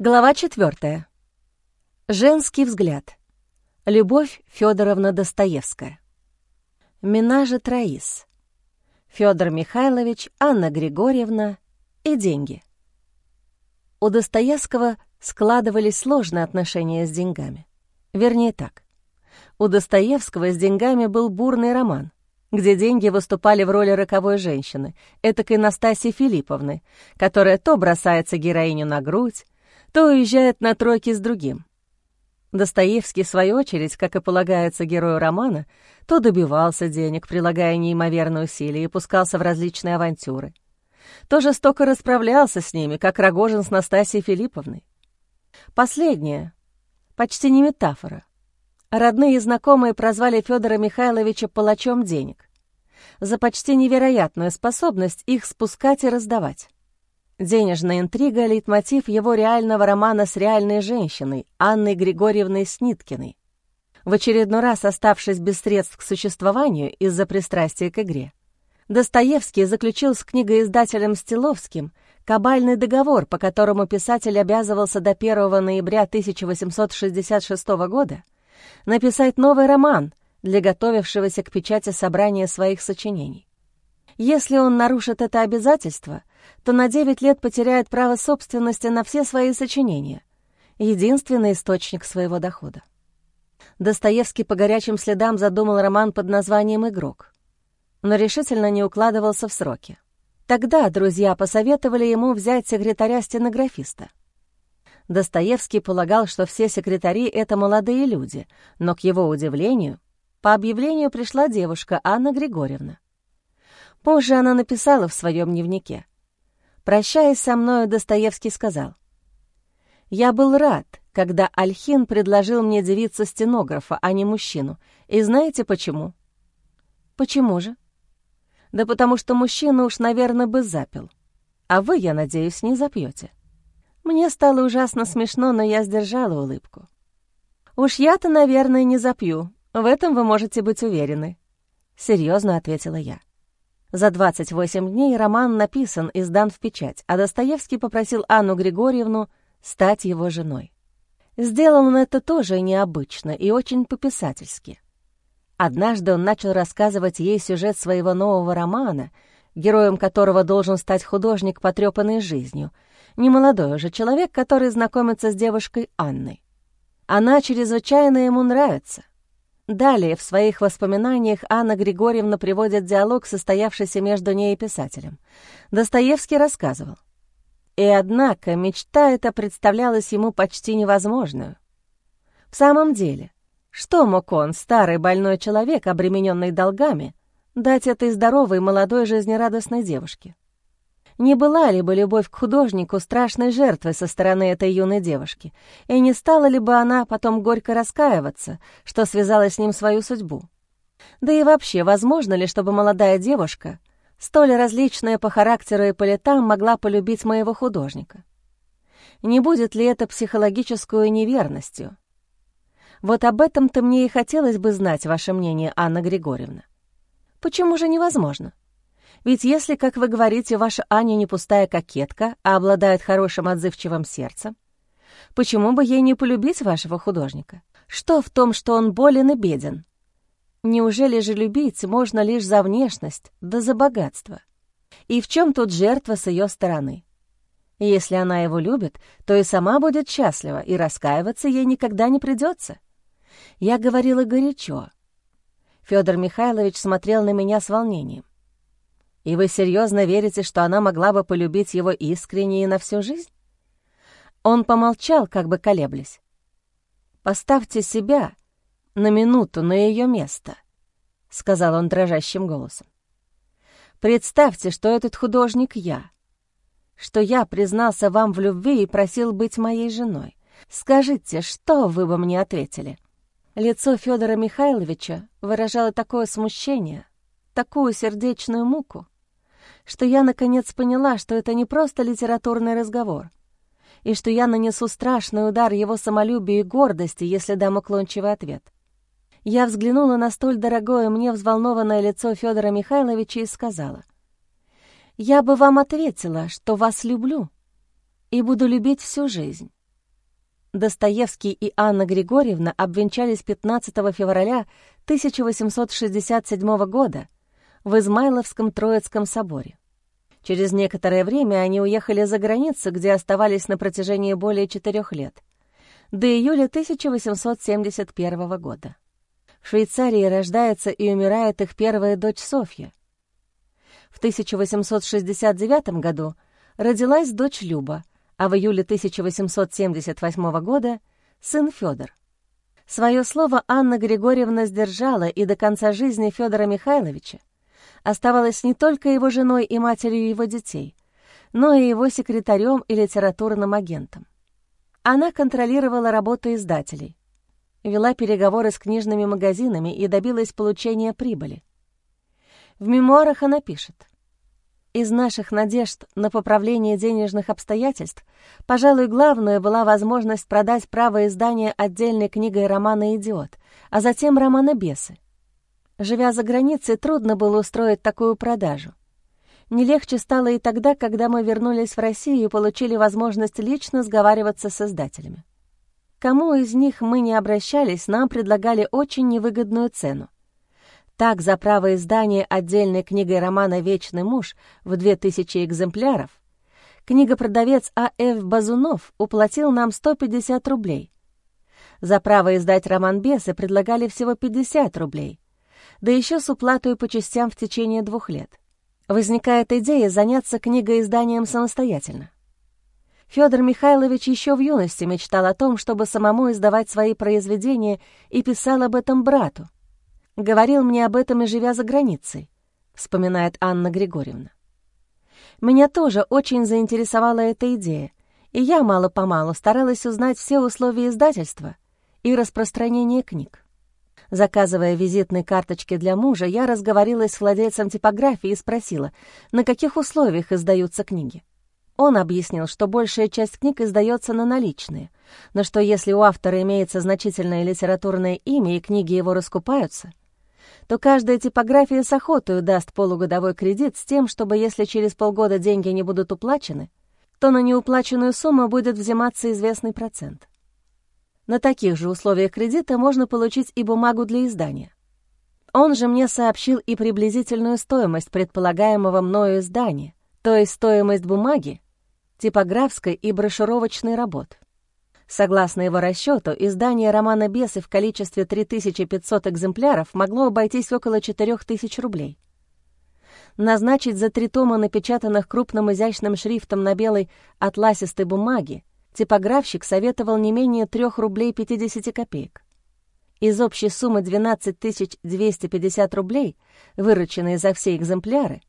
Глава четвертая. Женский взгляд. Любовь Федоровна Достоевская. Минажа Троис. Федор Михайлович, Анна Григорьевна и деньги. У Достоевского складывались сложные отношения с деньгами. Вернее так. У Достоевского с деньгами был бурный роман, где деньги выступали в роли роковой женщины, этакой Настасьи Филипповны, которая то бросается героиню на грудь, то уезжает на тройки с другим. Достоевский, в свою очередь, как и полагается герою романа, то добивался денег, прилагая неимоверные усилия, и пускался в различные авантюры, то жестоко расправлялся с ними, как Рогожин с Настасьей Филипповной. Последнее — почти не метафора. Родные и знакомые прозвали Федора Михайловича палачом денег за почти невероятную способность их спускать и раздавать. Денежная интрига — лейтмотив его реального романа с реальной женщиной, Анной Григорьевной Сниткиной. В очередной раз оставшись без средств к существованию из-за пристрастия к игре, Достоевский заключил с книгоиздателем Стиловским кабальный договор, по которому писатель обязывался до 1 ноября 1866 года написать новый роман для готовившегося к печати собрания своих сочинений. Если он нарушит это обязательство, то на 9 лет потеряет право собственности на все свои сочинения, единственный источник своего дохода. Достоевский по горячим следам задумал роман под названием «Игрок», но решительно не укладывался в сроки. Тогда друзья посоветовали ему взять секретаря-стенографиста — Достоевский полагал, что все секретари — это молодые люди, но, к его удивлению, по объявлению пришла девушка Анна Григорьевна. Позже она написала в своем дневнике. Прощаясь со мною, Достоевский сказал, «Я был рад, когда Альхин предложил мне девицу стенографа, а не мужчину. И знаете почему?» «Почему же?» «Да потому что мужчина уж, наверное, бы запил. А вы, я надеюсь, не запьете. Мне стало ужасно смешно, но я сдержала улыбку. «Уж я-то, наверное, не запью. В этом вы можете быть уверены», — серьезно ответила я. За 28 дней роман написан и сдан в печать, а Достоевский попросил Анну Григорьевну стать его женой. Сделал он это тоже необычно и очень по-писательски. Однажды он начал рассказывать ей сюжет своего нового романа, героем которого должен стать художник, потрепанный жизнью — немолодой уже человек, который знакомится с девушкой Анной. Она чрезвычайно ему нравится. Далее в своих воспоминаниях Анна Григорьевна приводит диалог, состоявшийся между ней и писателем. Достоевский рассказывал. И однако мечта эта представлялась ему почти невозможную. В самом деле, что мог он, старый больной человек, обремененный долгами, дать этой здоровой, молодой, жизнерадостной девушке? Не была ли бы любовь к художнику страшной жертвой со стороны этой юной девушки, и не стала ли бы она потом горько раскаиваться, что связала с ним свою судьбу? Да и вообще, возможно ли, чтобы молодая девушка, столь различная по характеру и по летам, могла полюбить моего художника? Не будет ли это психологическую неверностью? Вот об этом-то мне и хотелось бы знать ваше мнение, Анна Григорьевна. Почему же невозможно? Ведь если, как вы говорите, ваша Аня не пустая кокетка, а обладает хорошим отзывчивым сердцем, почему бы ей не полюбить вашего художника? Что в том, что он болен и беден? Неужели же любить можно лишь за внешность, да за богатство? И в чем тут жертва с ее стороны? Если она его любит, то и сама будет счастлива, и раскаиваться ей никогда не придется. Я говорила горячо. Федор Михайлович смотрел на меня с волнением. И вы серьезно верите, что она могла бы полюбить его искренне и на всю жизнь? Он помолчал, как бы колеблясь. «Поставьте себя на минуту на ее место», — сказал он дрожащим голосом. «Представьте, что этот художник я, что я признался вам в любви и просил быть моей женой. Скажите, что вы бы мне ответили?» Лицо Федора Михайловича выражало такое смущение, такую сердечную муку, что я наконец поняла, что это не просто литературный разговор, и что я нанесу страшный удар его самолюбию и гордости, если дам уклончивый ответ. Я взглянула на столь дорогое мне взволнованное лицо Федора Михайловича и сказала, «Я бы вам ответила, что вас люблю и буду любить всю жизнь, Достоевский и Анна Григорьевна обвенчались 15 февраля 1867 года в Измайловском Троицком соборе. Через некоторое время они уехали за границу, где оставались на протяжении более четырех лет, до июля 1871 года. В Швейцарии рождается и умирает их первая дочь Софья. В 1869 году родилась дочь Люба, а в июле 1878 года — сын Федор. Свое слово Анна Григорьевна сдержала, и до конца жизни Федора Михайловича оставалась не только его женой и матерью его детей, но и его секретарем и литературным агентом. Она контролировала работу издателей, вела переговоры с книжными магазинами и добилась получения прибыли. В мемуарах она пишет, «Из наших надежд на поправление денежных обстоятельств, пожалуй, главное была возможность продать право издания отдельной книгой романа «Идиот», а затем романа «Бесы». Живя за границей, трудно было устроить такую продажу. Не легче стало и тогда, когда мы вернулись в Россию и получили возможность лично сговариваться с издателями. Кому из них мы не обращались, нам предлагали очень невыгодную цену. Так, за право издания отдельной книгой романа «Вечный муж» в 2000 экземпляров, книгопродавец А.Ф. Базунов уплатил нам 150 рублей. За право издать роман «Бесы» предлагали всего 50 рублей, да еще с уплатой по частям в течение двух лет. Возникает идея заняться книгоизданием самостоятельно. Федор Михайлович еще в юности мечтал о том, чтобы самому издавать свои произведения и писал об этом брату. Говорил мне об этом и живя за границей, вспоминает Анна Григорьевна. Меня тоже очень заинтересовала эта идея, и я мало-помалу старалась узнать все условия издательства и распространения книг. Заказывая визитные карточки для мужа, я разговорилась с владельцем типографии и спросила, на каких условиях издаются книги. Он объяснил, что большая часть книг издается на наличные, но что если у автора имеется значительное литературное имя и книги его раскупаются, то каждая типография с охотой даст полугодовой кредит с тем, чтобы если через полгода деньги не будут уплачены, то на неуплаченную сумму будет взиматься известный процент. На таких же условиях кредита можно получить и бумагу для издания. Он же мне сообщил и приблизительную стоимость предполагаемого мною издания, то есть стоимость бумаги, типографской и брошюровочной работ. Согласно его расчету, издание романа «Бесы» в количестве 3500 экземпляров могло обойтись около 4000 рублей. Назначить за три тома напечатанных крупным изящным шрифтом на белой атласистой бумаге типографщик советовал не менее 3 рублей 50 копеек. Из общей суммы 12 250 рублей, вырученные за все экземпляры,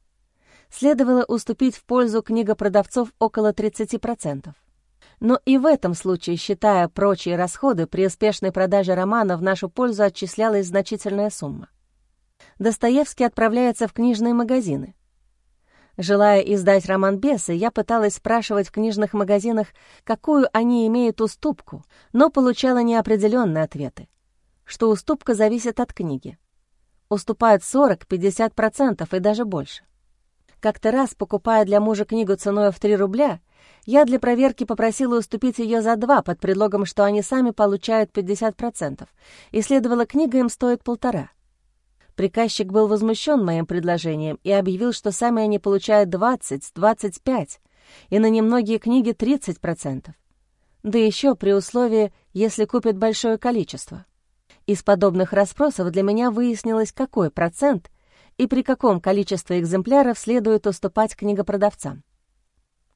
следовало уступить в пользу книгопродавцов около 30%. Но и в этом случае, считая прочие расходы, при успешной продаже романа в нашу пользу отчислялась значительная сумма. Достоевский отправляется в книжные магазины. Желая издать роман «Бесы», я пыталась спрашивать в книжных магазинах, какую они имеют уступку, но получала неопределенные ответы, что уступка зависит от книги. Уступают 40-50% и даже больше. Как-то раз, покупая для мужа книгу ценой в 3 рубля, я для проверки попросила уступить ее за 2 под предлогом, что они сами получают 50%, и следовало книга им стоит полтора. Приказчик был возмущен моим предложением и объявил, что сами они получают 20-25, и на немногие книги 30%. Да еще при условии, если купят большое количество. Из подобных расспросов для меня выяснилось, какой процент и при каком количестве экземпляров следует уступать книгопродавцам.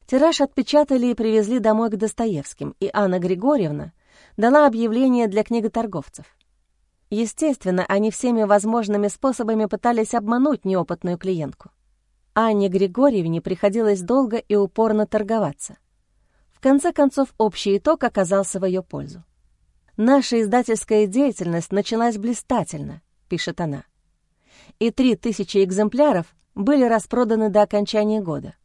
Тираж отпечатали и привезли домой к Достоевским, и Анна Григорьевна дала объявление для книготорговцев. Естественно, они всеми возможными способами пытались обмануть неопытную клиентку. Анне Григорьевне приходилось долго и упорно торговаться. В конце концов, общий итог оказался в ее пользу. «Наша издательская деятельность началась блистательно», — пишет она. «И три тысячи экземпляров были распроданы до окончания года.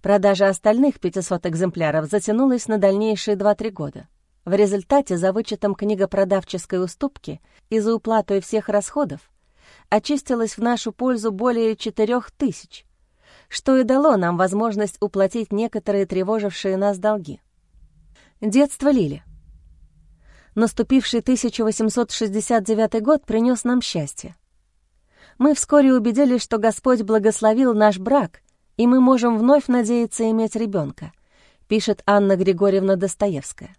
Продажа остальных 500 экземпляров затянулась на дальнейшие 2-3 года. В результате, за вычетом книгопродавческой уступки и за уплатой всех расходов, очистилось в нашу пользу более четырех тысяч, что и дало нам возможность уплатить некоторые тревожившие нас долги. Детство Лили. наступивший 1869 год принес нам счастье. Мы вскоре убедились, что Господь благословил наш брак, и мы можем вновь надеяться иметь ребенка, пишет Анна Григорьевна Достоевская.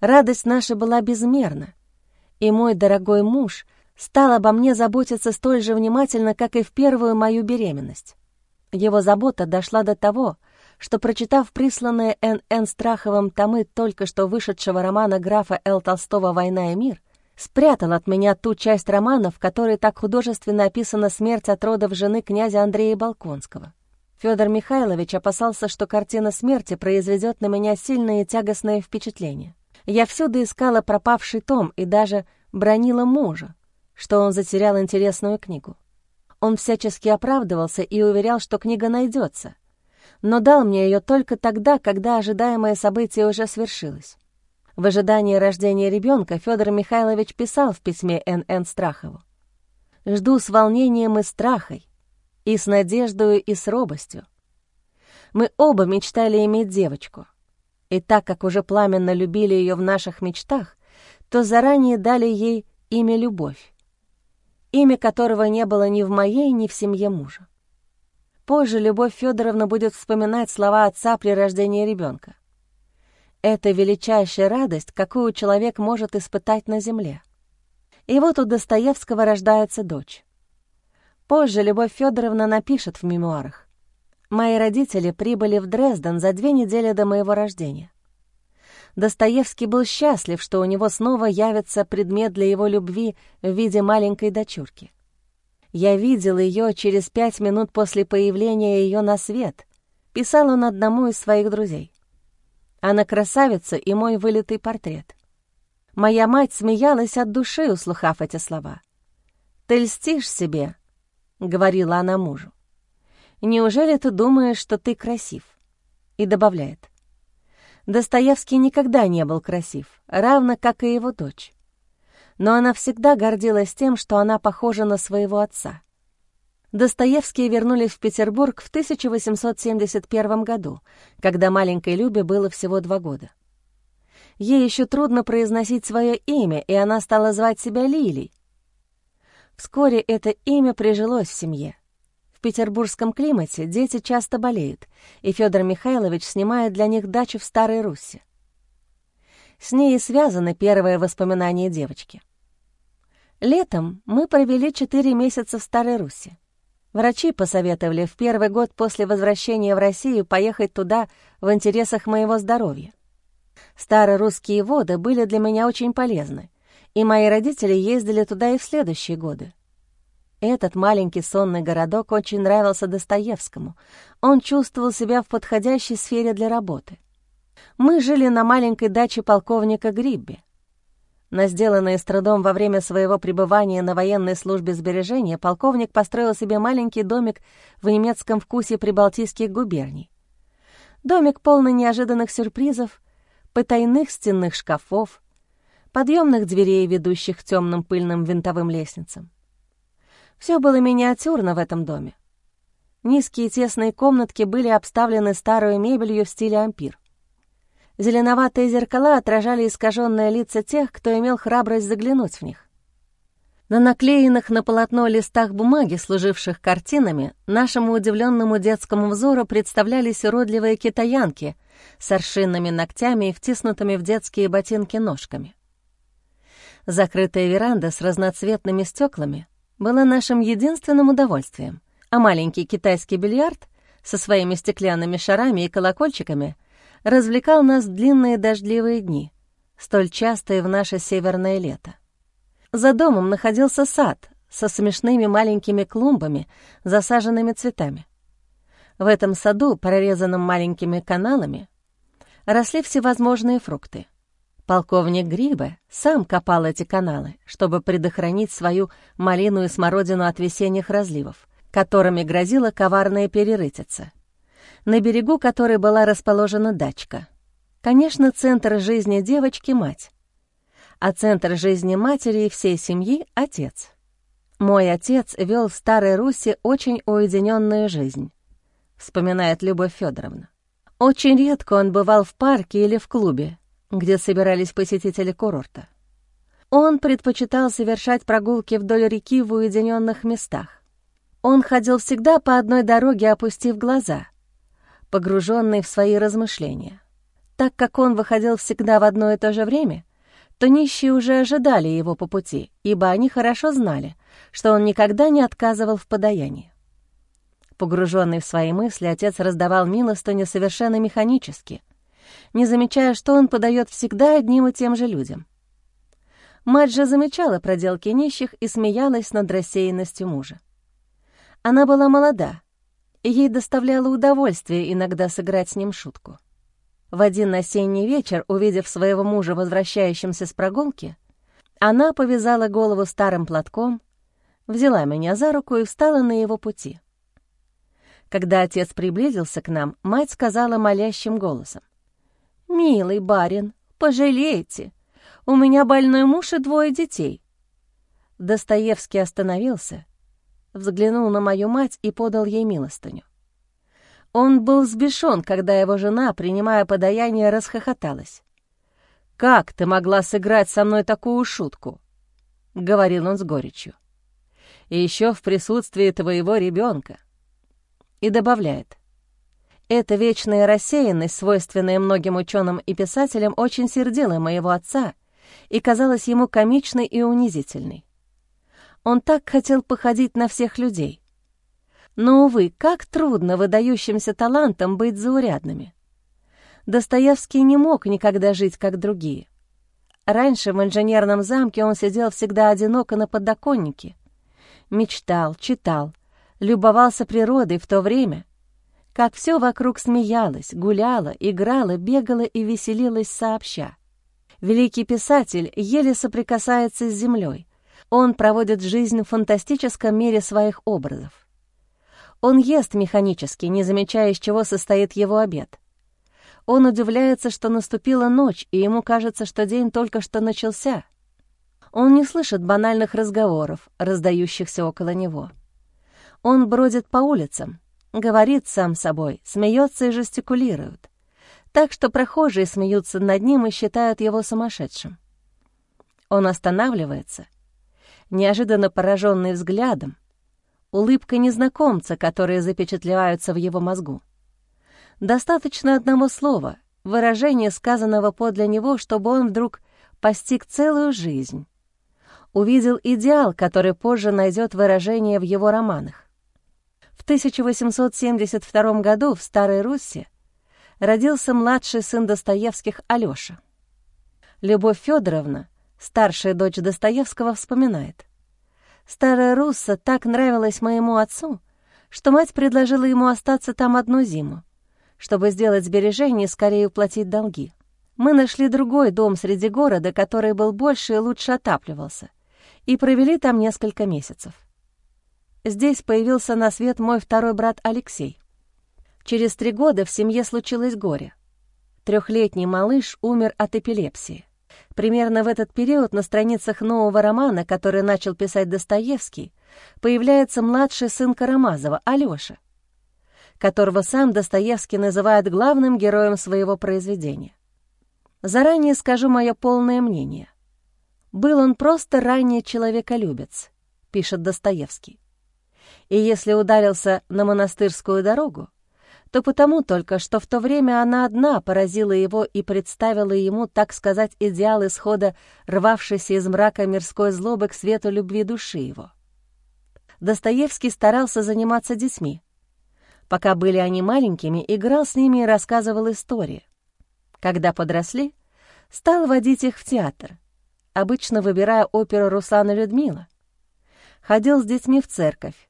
Радость наша была безмерна, и мой дорогой муж стал обо мне заботиться столь же внимательно, как и в первую мою беременность. Его забота дошла до того, что, прочитав присланные Н.Н. Страховым томы только что вышедшего романа графа Л. Толстого «Война и мир», спрятал от меня ту часть романа, в которой так художественно описана смерть от родов жены князя Андрея Балконского. Федор Михайлович опасался, что картина смерти произведет на меня сильное и тягостное впечатление. Я всюду искала пропавший том и даже бронила мужа, что он затерял интересную книгу. Он всячески оправдывался и уверял, что книга найдется, но дал мне ее только тогда, когда ожидаемое событие уже свершилось. В ожидании рождения ребенка Федор Михайлович писал в письме Н.Н. Страхову. «Жду с волнением и страхой, и с надеждою, и с робостью. Мы оба мечтали иметь девочку, и так как уже пламенно любили ее в наших мечтах, то заранее дали ей имя Любовь, имя которого не было ни в моей, ни в семье мужа. Позже Любовь Федоровна будет вспоминать слова отца при рождении ребенка. Это величайшая радость, какую человек может испытать на земле. И вот у Достоевского рождается дочь. Позже Любовь Федоровна напишет в мемуарах. «Мои родители прибыли в Дрезден за две недели до моего рождения. Достоевский был счастлив, что у него снова явится предмет для его любви в виде маленькой дочурки. Я видел ее через пять минут после появления ее на свет, писал он одному из своих друзей. Она красавица и мой вылитый портрет. Моя мать смеялась от души, услыхав эти слова. «Ты льстишь себе», — говорила она мужу. «Неужели ты думаешь, что ты красив?» И добавляет. Достоевский никогда не был красив, равно как и его дочь. Но она всегда гордилась тем, что она похожа на своего отца. Достоевские вернулись в Петербург в 1871 году, когда маленькой Любе было всего два года. Ей еще трудно произносить свое имя, и она стала звать себя Лилей. Вскоре это имя прижилось в семье. Петербургском климате дети часто болеют, и Федор Михайлович снимает для них дачу в Старой Руссе. С ней связаны первые воспоминания девочки. Летом мы провели четыре месяца в Старой Руси. Врачи посоветовали в первый год после возвращения в Россию поехать туда в интересах моего здоровья. Старорусские воды были для меня очень полезны, и мои родители ездили туда и в следующие годы. Этот маленький сонный городок очень нравился Достоевскому. Он чувствовал себя в подходящей сфере для работы. Мы жили на маленькой даче полковника Грибби. На сделанное с трудом во время своего пребывания на военной службе сбережения полковник построил себе маленький домик в немецком вкусе прибалтийских губерний. Домик полный неожиданных сюрпризов, потайных стенных шкафов, подъемных дверей, ведущих к темным пыльным винтовым лестницам. Все было миниатюрно в этом доме. Низкие тесные комнатки были обставлены старой мебелью в стиле ампир. Зеленоватые зеркала отражали искаженные лица тех, кто имел храбрость заглянуть в них. На наклеенных на полотно листах бумаги, служивших картинами, нашему удивленному детскому взору представлялись уродливые китаянки с аршинными ногтями и втиснутыми в детские ботинки ножками. Закрытая веранда с разноцветными стеклами была нашим единственным удовольствием, а маленький китайский бильярд со своими стеклянными шарами и колокольчиками развлекал нас длинные дождливые дни, столь частые в наше северное лето. За домом находился сад со смешными маленькими клумбами, засаженными цветами. В этом саду, прорезанном маленькими каналами, росли всевозможные фрукты. Полковник Грибе сам копал эти каналы, чтобы предохранить свою малину и смородину от весенних разливов, которыми грозила коварная перерытица — на берегу которой была расположена дачка. Конечно, центр жизни девочки — мать, а центр жизни матери и всей семьи — отец. Мой отец вел в Старой Руси очень уединенную жизнь, вспоминает Любовь Федоровна. Очень редко он бывал в парке или в клубе, где собирались посетители курорта. Он предпочитал совершать прогулки вдоль реки в уединенных местах. Он ходил всегда по одной дороге, опустив глаза, погруженный в свои размышления. Так как он выходил всегда в одно и то же время, то нищие уже ожидали его по пути, ибо они хорошо знали, что он никогда не отказывал в подаянии. Погруженный в свои мысли, отец раздавал милостыню совершенно механически, не замечая, что он подает всегда одним и тем же людям. Мать же замечала проделки нищих и смеялась над рассеянностью мужа. Она была молода, и ей доставляло удовольствие иногда сыграть с ним шутку. В один осенний вечер, увидев своего мужа возвращающимся с прогулки, она повязала голову старым платком, взяла меня за руку и встала на его пути. Когда отец приблизился к нам, мать сказала молящим голосом. «Милый барин, пожалейте, у меня больной муж и двое детей». Достоевский остановился, взглянул на мою мать и подал ей милостыню. Он был сбешен, когда его жена, принимая подаяние, расхохоталась. «Как ты могла сыграть со мной такую шутку?» — говорил он с горечью. «И еще в присутствии твоего ребенка». И добавляет. «Эта вечная рассеянность, свойственная многим ученым и писателям, очень сердила моего отца и казалась ему комичной и унизительной. Он так хотел походить на всех людей, но, увы, как трудно выдающимся талантам быть заурядными. Достоевский не мог никогда жить, как другие. Раньше в инженерном замке он сидел всегда одиноко на подоконнике. Мечтал, читал, любовался природой в то время, как все вокруг смеялось, гуляло, играло, бегало и веселилось сообща. Великий писатель еле соприкасается с землей. Он проводит жизнь в фантастическом мире своих образов. Он ест механически, не замечая, из чего состоит его обед. Он удивляется, что наступила ночь, и ему кажется, что день только что начался. Он не слышит банальных разговоров, раздающихся около него. Он бродит по улицам, говорит сам собой, смеется и жестикулирует, так что прохожие смеются над ним и считают его сумасшедшим. Он останавливается, неожиданно пораженный взглядом, улыбка незнакомца, которые запечатлеваются в его мозгу. Достаточно одного слова, выражения, сказанного подле него, чтобы он вдруг постиг целую жизнь, увидел идеал, который позже найдет выражение в его романах. В 1872 году в Старой Руси родился младший сын Достоевских Алёша. Любовь Федоровна, старшая дочь Достоевского, вспоминает — Старая Русса так нравилась моему отцу, что мать предложила ему остаться там одну зиму, чтобы сделать сбережения и скорее уплатить долги. Мы нашли другой дом среди города, который был больше и лучше отапливался, и провели там несколько месяцев. Здесь появился на свет мой второй брат Алексей. Через три года в семье случилось горе. Трехлетний малыш умер от эпилепсии. Примерно в этот период на страницах нового романа, который начал писать Достоевский, появляется младший сын Карамазова, Алёша, которого сам Достоевский называет главным героем своего произведения. Заранее скажу мое полное мнение. Был он просто ранее человеколюбец, пишет Достоевский. И если ударился на монастырскую дорогу, то потому только, что в то время она одна поразила его и представила ему, так сказать, идеал исхода, рвавшийся из мрака мирской злобы к свету любви души его. Достоевский старался заниматься детьми. Пока были они маленькими, играл с ними и рассказывал истории. Когда подросли, стал водить их в театр, обычно выбирая оперу Руслана Людмила. Ходил с детьми в церковь,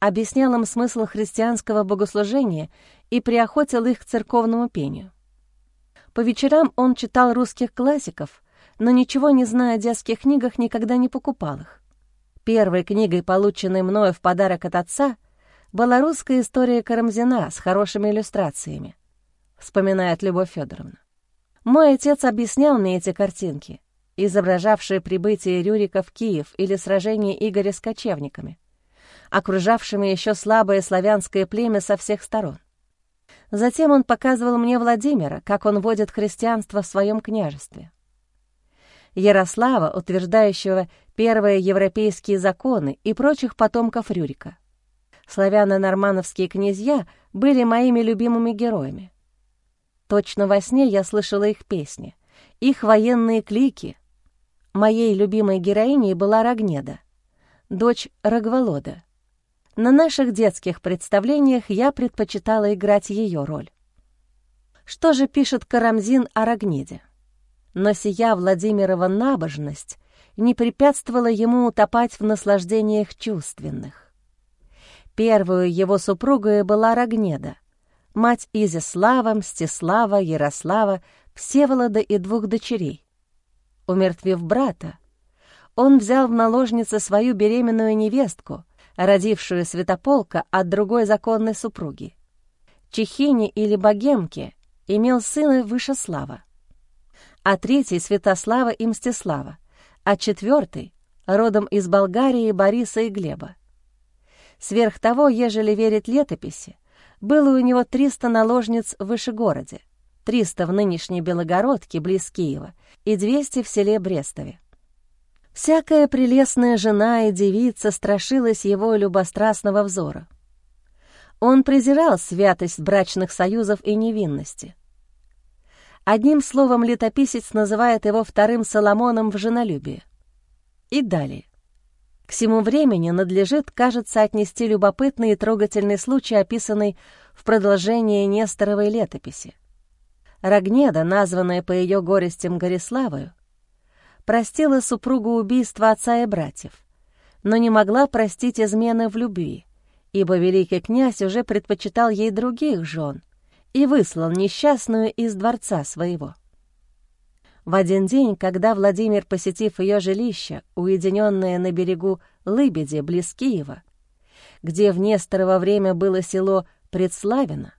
объяснял им смысл христианского богослужения и приохотил их к церковному пению. По вечерам он читал русских классиков, но ничего не зная о детских книгах, никогда не покупал их. Первой книгой, полученной мною в подарок от отца, была русская история Карамзина с хорошими иллюстрациями, вспоминает Любовь Федоровна. Мой отец объяснял мне эти картинки, изображавшие прибытие Рюрика в Киев или сражение Игоря с кочевниками, окружавшими еще слабое славянское племя со всех сторон. Затем он показывал мне Владимира, как он водит христианство в своем княжестве. Ярослава, утверждающего первые европейские законы и прочих потомков Рюрика. Славяно-нормановские князья были моими любимыми героями. Точно во сне я слышала их песни, их военные клики. Моей любимой героиней была Рогнеда, дочь Рогволода. На наших детских представлениях я предпочитала играть ее роль. Что же пишет Карамзин о Рогнеде? Но сия Владимирова набожность не препятствовала ему утопать в наслаждениях чувственных. Первую его супругой была Рогнеда, мать Изяслава, Мстислава, Ярослава, Всеволода и двух дочерей. Умертвив брата, он взял в наложницы свою беременную невестку, родившую Святополка от другой законной супруги. Чехини или Богемки имел сына Вышеслава, а третий — Святослава и Мстислава, а четвертый — родом из Болгарии Бориса и Глеба. Сверх того, ежели верить летописи, было у него 300 наложниц в Вышегороде, 300 в нынешней Белогородке, близ Киева, и 200 в селе Брестове. Всякая прелестная жена и девица страшилась его любострастного взора. Он презирал святость брачных союзов и невинности. Одним словом, летописец называет его вторым Соломоном в женолюбии. И далее. К всему времени надлежит, кажется, отнести любопытный и трогательный случай, описанный в продолжении Несторовой летописи. Рогнеда, названная по ее горестям Гориславою, простила супругу убийство отца и братьев, но не могла простить измены в любви, ибо великий князь уже предпочитал ей других жен и выслал несчастную из дворца своего. В один день, когда Владимир, посетив ее жилище, уединенное на берегу Лыбеди, близ Киева, где в Несторово время было село Предславино,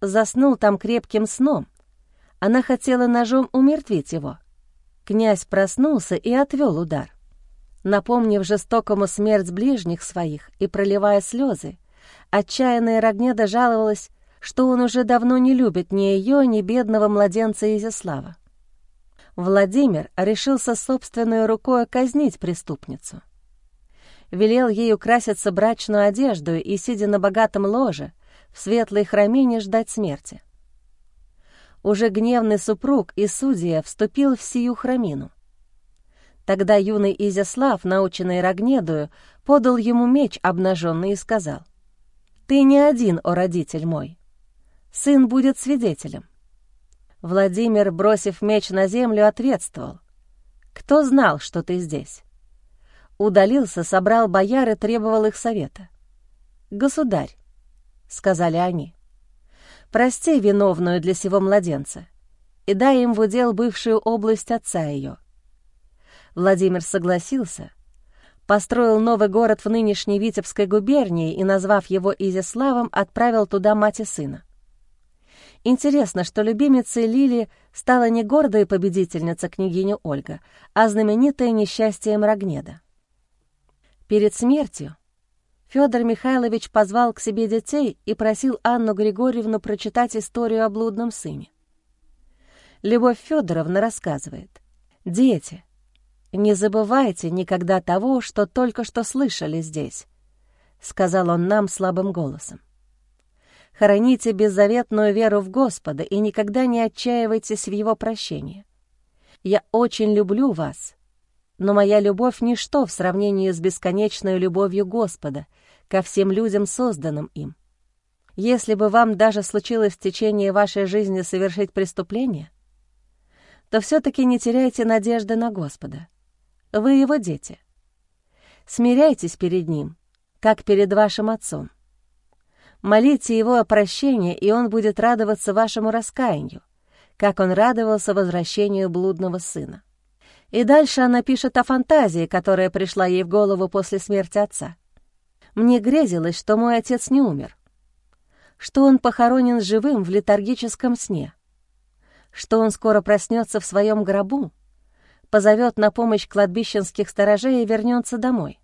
заснул там крепким сном. Она хотела ножом умертвить его. Князь проснулся и отвел удар. Напомнив жестокому смерть ближних своих и проливая слезы, отчаянная Рогнеда жаловалась, что он уже давно не любит ни ее, ни бедного младенца Изяслава. Владимир решился собственной рукой казнить преступницу. Велел ей украситься брачную одежду и, сидя на богатом ложе, в светлой храмине ждать смерти. Уже гневный супруг и судья вступил в сию храмину. Тогда юный Изяслав, наученный Рогнедую, подал ему меч обнаженный и сказал, «Ты не один, о родитель мой. Сын будет свидетелем. Владимир, бросив меч на землю, ответствовал. «Кто знал, что ты здесь?» Удалился, собрал бояр и требовал их совета. «Государь», — сказали они, — «прости виновную для сего младенца и дай им в удел бывшую область отца ее». Владимир согласился, построил новый город в нынешней Витебской губернии и, назвав его Изяславом, отправил туда мать и сына. Интересно, что любимицей Лили стала не гордая победительница княгиня Ольга, а знаменитая несчастьем Рогнеда. Перед смертью Федор Михайлович позвал к себе детей и просил Анну Григорьевну прочитать историю о блудном сыне. Любовь Федоровна рассказывает. «Дети, не забывайте никогда того, что только что слышали здесь», — сказал он нам слабым голосом. Храните беззаветную веру в Господа и никогда не отчаивайтесь в Его прощении. Я очень люблю вас, но моя любовь — ничто в сравнении с бесконечной любовью Господа ко всем людям, созданным им. Если бы вам даже случилось в течение вашей жизни совершить преступление, то все-таки не теряйте надежды на Господа. Вы его дети. Смиряйтесь перед Ним, как перед вашим Отцом. Молите Его о прощении, и Он будет радоваться вашему раскаянию, как Он радовался возвращению блудного сына. И дальше она пишет о фантазии, которая пришла ей в голову после смерти отца. «Мне грезилось, что мой отец не умер, что он похоронен живым в летаргическом сне, что он скоро проснется в своем гробу, позовет на помощь кладбищенских сторожей и вернется домой.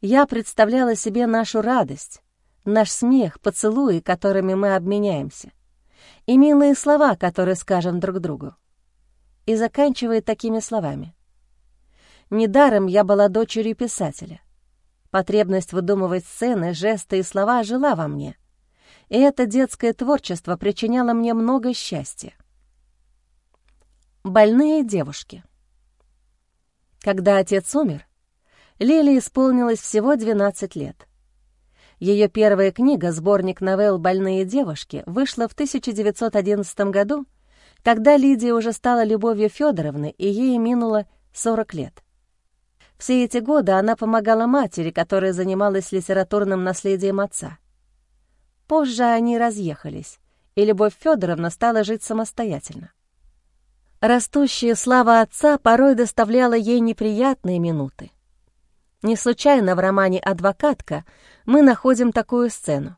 Я представляла себе нашу радость, наш смех, поцелуи, которыми мы обменяемся, и милые слова, которые скажем друг другу. И заканчивает такими словами. «Недаром я была дочерью писателя. Потребность выдумывать сцены, жесты и слова жила во мне, и это детское творчество причиняло мне много счастья. Больные девушки. Когда отец умер, Лиле исполнилось всего 12 лет. Ее первая книга, сборник новелл «Больные девушки», вышла в 1911 году, когда Лидия уже стала любовью Федоровны, и ей минуло 40 лет. Все эти годы она помогала матери, которая занималась литературным наследием отца. Позже они разъехались, и Любовь Федоровна стала жить самостоятельно. Растущая слава отца порой доставляла ей неприятные минуты. Не случайно в романе «Адвокатка» мы находим такую сцену.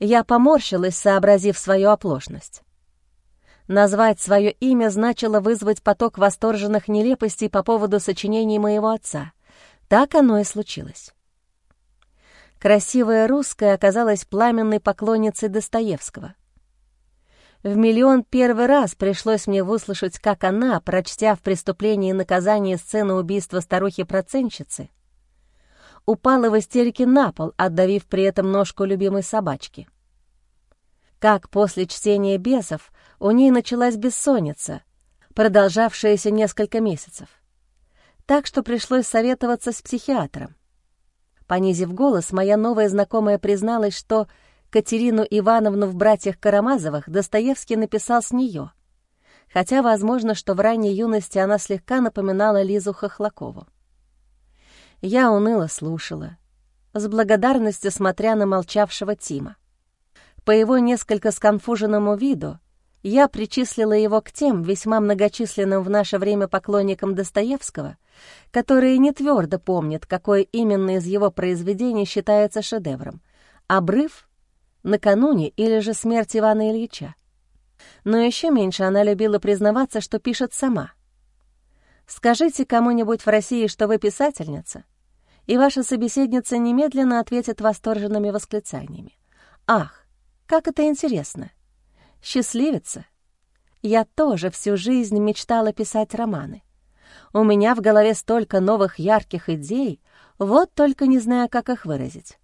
Я поморщилась, сообразив свою оплошность. Назвать свое имя значило вызвать поток восторженных нелепостей по поводу сочинений моего отца. Так оно и случилось. Красивая русская оказалась пламенной поклонницей Достоевского. В миллион первый раз пришлось мне выслушать, как она, прочтя в «Преступлении и наказании» сцену убийства старухи-процентщицы, упала в истерике на пол, отдавив при этом ножку любимой собачки. Как после чтения «Бесов» у ней началась бессонница, продолжавшаяся несколько месяцев. Так что пришлось советоваться с психиатром. Понизив голос, моя новая знакомая призналась, что Катерину Ивановну в «Братьях Карамазовых» Достоевский написал с нее, хотя возможно, что в ранней юности она слегка напоминала Лизу Хохлакову. Я уныло слушала, с благодарностью смотря на молчавшего Тима. По его несколько сконфуженному виду я причислила его к тем весьма многочисленным в наше время поклонникам Достоевского, которые не твердо помнят, какое именно из его произведений считается шедевром — «Обрыв», «Накануне» или же «Смерть Ивана Ильича». Но еще меньше она любила признаваться, что пишет сама. Скажите кому-нибудь в России, что вы писательница, и ваша собеседница немедленно ответит восторженными восклицаниями. «Ах, как это интересно! Счастливица! Я тоже всю жизнь мечтала писать романы. У меня в голове столько новых ярких идей, вот только не знаю, как их выразить.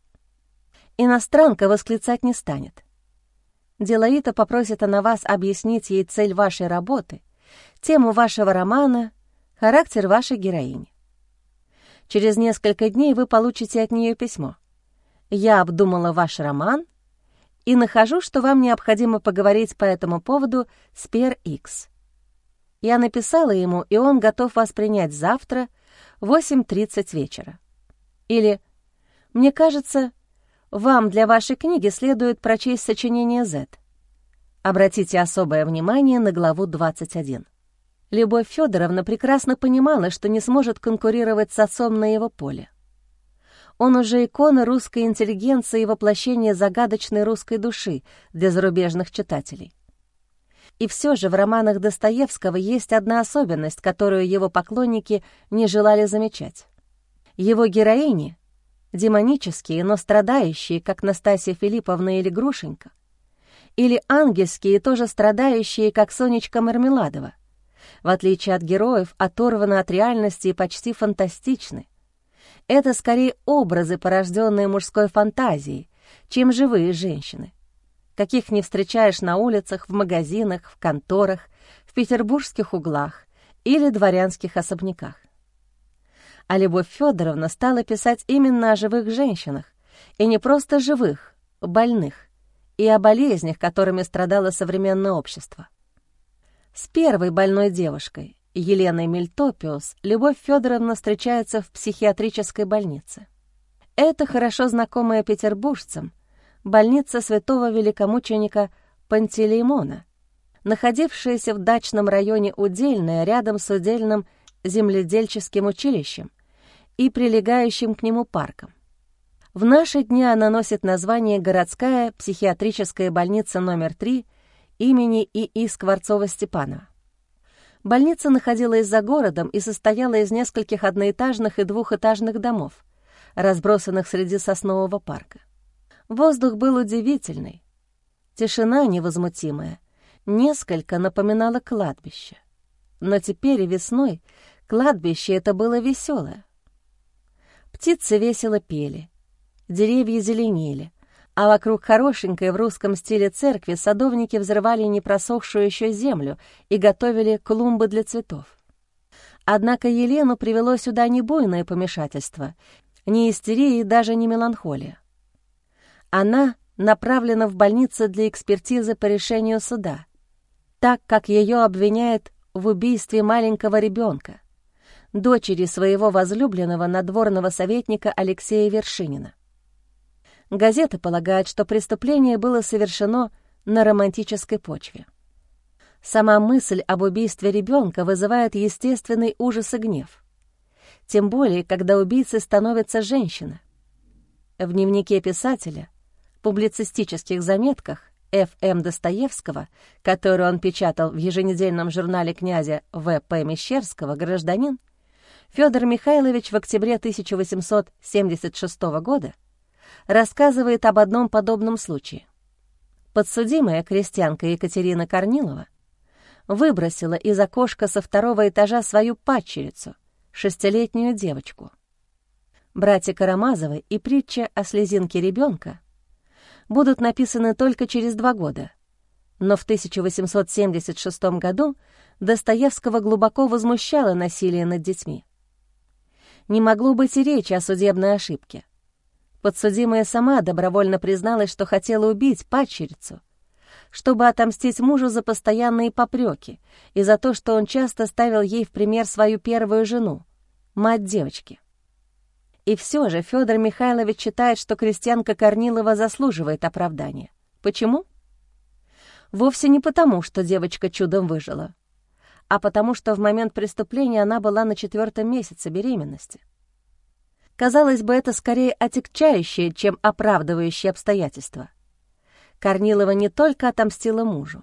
Иностранка восклицать не станет. Деловито попросит она вас объяснить ей цель вашей работы, тему вашего романа, характер вашей героини. Через несколько дней вы получите от нее письмо. Я обдумала ваш роман — и нахожу, что вам необходимо поговорить по этому поводу с Пер Икс. Я написала ему, и он готов вас принять завтра в 8.30 вечера. Или «Мне кажется, вам для вашей книги следует прочесть сочинение Z». Обратите особое внимание на главу 21. Любовь Федоровна прекрасно понимала, что не сможет конкурировать с отцом на его поле. Он уже икона русской интеллигенции и воплощение загадочной русской души для зарубежных читателей. И все же в романах Достоевского есть одна особенность, которую его поклонники не желали замечать. Его героини — демонические, но страдающие, как Настасья Филипповна или Грушенька, или ангельские, тоже страдающие, как Сонечка Мармеладова, в отличие от героев, оторваны от реальности и почти фантастичны — это скорее образы, порожденные мужской фантазией, чем живые женщины, каких не встречаешь на улицах, в магазинах, в конторах, в петербургских углах или дворянских особняках. А Любовь Федоровна стала писать именно о живых женщинах, и не просто живых, больных, и о болезнях, которыми страдало современное общество. С первой больной девушкой, Еленой Мельтопиус Любовь Федоровна встречается в психиатрической больнице. Это хорошо знакомая петербуржцам больница святого великомученика Пантелеймона, находившаяся в дачном районе Удельная рядом с Удельным земледельческим училищем и прилегающим к нему парком. В наши дни она носит название «Городская психиатрическая больница номер 3» имени И.И. Скворцова-Степанова. Больница находилась за городом и состояла из нескольких одноэтажных и двухэтажных домов, разбросанных среди соснового парка. Воздух был удивительный. Тишина невозмутимая, несколько напоминала кладбище. но теперь весной кладбище это было веселое. Птицы весело пели, деревья зеленели, а вокруг хорошенькой в русском стиле церкви садовники взрывали непросохшую еще землю и готовили клумбы для цветов. Однако Елену привело сюда не буйное помешательство, не истерия и даже не меланхолия. Она направлена в больницу для экспертизы по решению суда, так как ее обвиняют в убийстве маленького ребенка, дочери своего возлюбленного надворного советника Алексея Вершинина. Газеты полагают, что преступление было совершено на романтической почве. Сама мысль об убийстве ребенка вызывает естественный ужас и гнев. Тем более, когда убийцей становится женщина. В дневнике писателя, публицистических заметках Ф.М. Достоевского, который он печатал в еженедельном журнале князя В.П. Мещерского «Гражданин», Федор Михайлович в октябре 1876 года рассказывает об одном подобном случае. Подсудимая крестьянка Екатерина Корнилова выбросила из окошка со второго этажа свою падчерицу, шестилетнюю девочку. Братья Карамазовы и притча о слезинке ребенка будут написаны только через два года, но в 1876 году Достоевского глубоко возмущало насилие над детьми. Не могло быть и речи о судебной ошибке. Подсудимая сама добровольно призналась, что хотела убить падчерицу, чтобы отомстить мужу за постоянные попреки и за то, что он часто ставил ей в пример свою первую жену, мать девочки. И все же Федор Михайлович считает, что крестьянка Корнилова заслуживает оправдания. Почему? Вовсе не потому, что девочка чудом выжила, а потому что в момент преступления она была на четвертом месяце беременности. Казалось бы, это скорее отягчающее, чем оправдывающее обстоятельство. Корнилова не только отомстила мужу,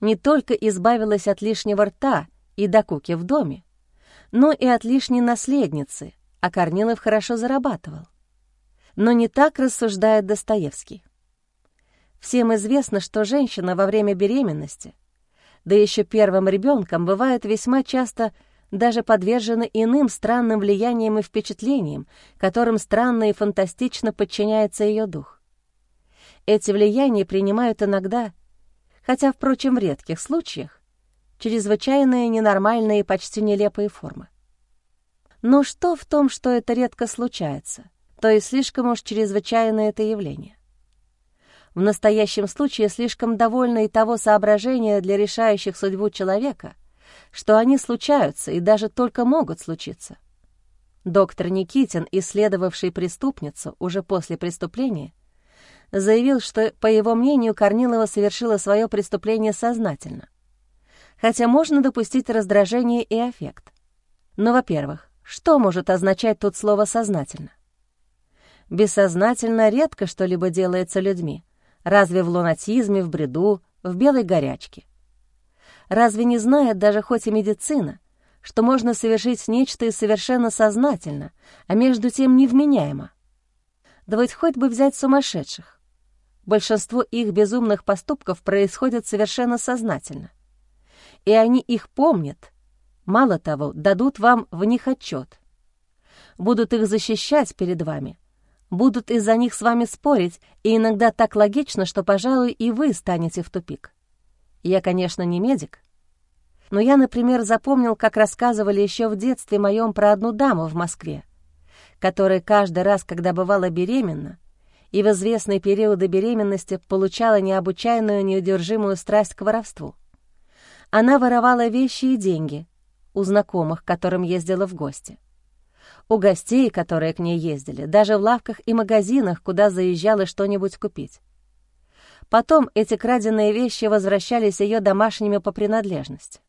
не только избавилась от лишнего рта и докуки в доме, но и от лишней наследницы, а Корнилов хорошо зарабатывал. Но не так рассуждает Достоевский. Всем известно, что женщина во время беременности, да еще первым ребенком, бывает весьма часто даже подвержены иным странным влияниям и впечатлениям, которым странно и фантастично подчиняется ее дух. Эти влияния принимают иногда, хотя, впрочем, в редких случаях, чрезвычайные ненормальные и почти нелепые формы. Но что в том, что это редко случается, то и слишком уж чрезвычайное это явление? В настоящем случае слишком довольны и того соображения для решающих судьбу человека — что они случаются и даже только могут случиться. Доктор Никитин, исследовавший преступницу уже после преступления, заявил, что, по его мнению, Корнилова совершила свое преступление сознательно. Хотя можно допустить раздражение и аффект. Но, во-первых, что может означать тут слово «сознательно»? Бессознательно редко что-либо делается людьми, разве в лунатизме, в бреду, в белой горячке. Разве не знает даже хоть и медицина, что можно совершить нечто и совершенно сознательно, а между тем невменяемо? Да ведь хоть бы взять сумасшедших. Большинство их безумных поступков происходят совершенно сознательно. И они их помнят, мало того, дадут вам в них отчет. Будут их защищать перед вами, будут из-за них с вами спорить, и иногда так логично, что, пожалуй, и вы станете в тупик. Я, конечно, не медик, но я, например, запомнил, как рассказывали еще в детстве моем про одну даму в Москве, которая каждый раз, когда бывала беременна, и в известные периоды беременности получала необычайную неудержимую страсть к воровству. Она воровала вещи и деньги у знакомых, к которым ездила в гости. У гостей, которые к ней ездили, даже в лавках и магазинах, куда заезжала что-нибудь купить. Потом эти краденые вещи возвращались ее домашними по принадлежности.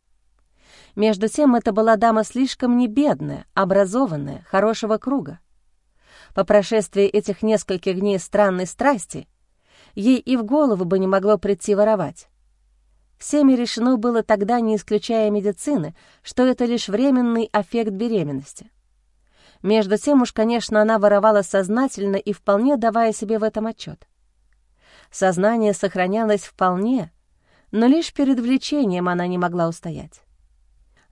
Между тем, это была дама слишком не бедная, образованная, хорошего круга. По прошествии этих нескольких дней странной страсти ей и в голову бы не могло прийти воровать. Всеми решено было тогда, не исключая медицины, что это лишь временный аффект беременности. Между тем уж, конечно, она воровала сознательно и вполне давая себе в этом отчет. Сознание сохранялось вполне, но лишь перед влечением она не могла устоять.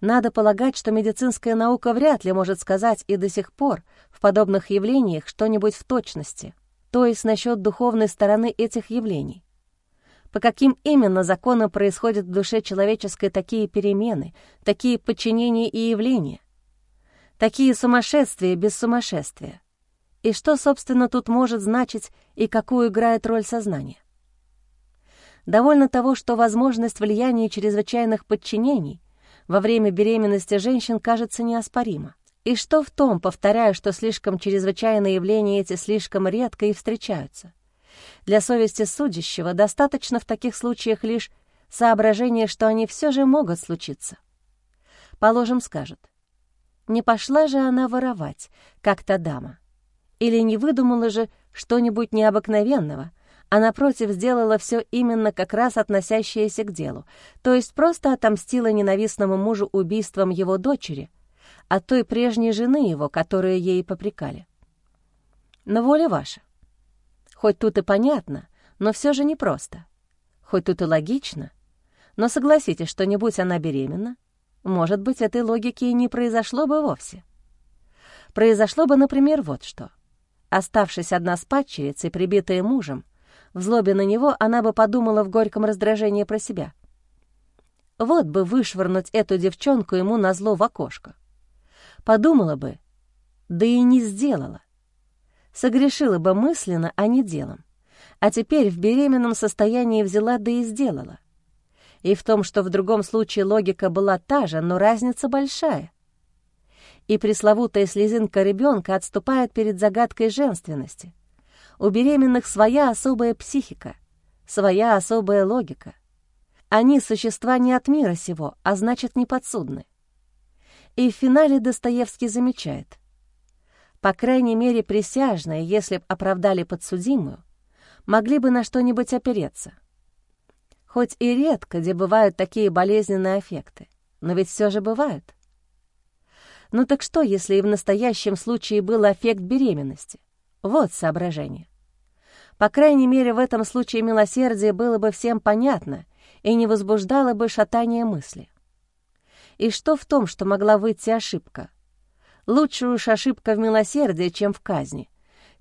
Надо полагать, что медицинская наука вряд ли может сказать и до сих пор в подобных явлениях что-нибудь в точности, то есть насчет духовной стороны этих явлений. По каким именно законам происходят в душе человеческой такие перемены, такие подчинения и явления? Такие сумасшествия без сумасшествия. И что, собственно, тут может значить и какую играет роль сознания? Довольно того, что возможность влияния чрезвычайных подчинений во время беременности женщин кажется неоспорима. И что в том, повторяю, что слишком чрезвычайные явления эти слишком редко и встречаются. Для совести судящего достаточно в таких случаях лишь соображение, что они все же могут случиться. Положим, скажут, не пошла же она воровать, как та дама, или не выдумала же что-нибудь необыкновенного — а напротив сделала все именно как раз относящееся к делу, то есть просто отомстила ненавистному мужу убийством его дочери, а той прежней жены его, которые ей попрекали. Но воля ваша. Хоть тут и понятно, но все же непросто. Хоть тут и логично, но согласитесь, что не будь она беременна, может быть, этой логики и не произошло бы вовсе. Произошло бы, например, вот что. Оставшись одна с падчерицей, прибитая мужем, в злобе на него она бы подумала в горьком раздражении про себя. Вот бы вышвырнуть эту девчонку ему на зло в окошко. Подумала бы, да и не сделала. Согрешила бы мысленно, а не делом. А теперь в беременном состоянии взяла да и сделала. И в том, что в другом случае логика была та же, но разница большая. И пресловутая слезинка ребенка отступает перед загадкой женственности — у беременных своя особая психика, своя особая логика. Они — существа не от мира сего, а значит, не подсудны. И в финале Достоевский замечает. По крайней мере, присяжные, если б оправдали подсудимую, могли бы на что-нибудь опереться. Хоть и редко, где бывают такие болезненные аффекты, но ведь все же бывают. Ну так что, если и в настоящем случае был эффект беременности? Вот соображение. По крайней мере, в этом случае милосердие было бы всем понятно и не возбуждало бы шатание мысли. И что в том, что могла выйти ошибка? Лучше уж ошибка в милосердии, чем в казни,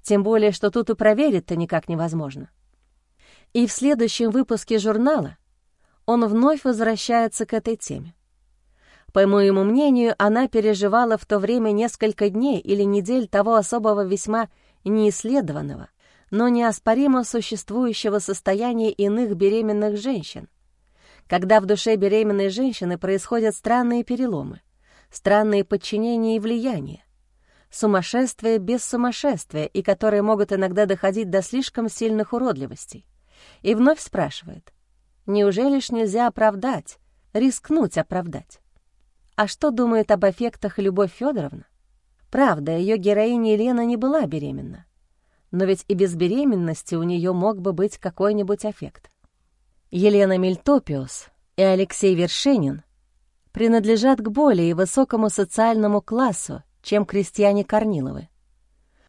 тем более, что тут и проверить-то никак невозможно. И в следующем выпуске журнала он вновь возвращается к этой теме. По моему мнению, она переживала в то время несколько дней или недель того особого весьма неисследованного, но неоспоримо существующего состояния иных беременных женщин, когда в душе беременной женщины происходят странные переломы, странные подчинения и влияния, сумасшествие без сумасшествия и которые могут иногда доходить до слишком сильных уродливостей. И вновь спрашивает, неужели ж нельзя оправдать, рискнуть оправдать? А что думает об эффектах Любовь Федоровна? Правда, ее героиня Елена не была беременна. Но ведь и без беременности у нее мог бы быть какой-нибудь эффект. Елена Мельтопиус и Алексей Вершинин принадлежат к более высокому социальному классу, чем крестьяне Корниловы.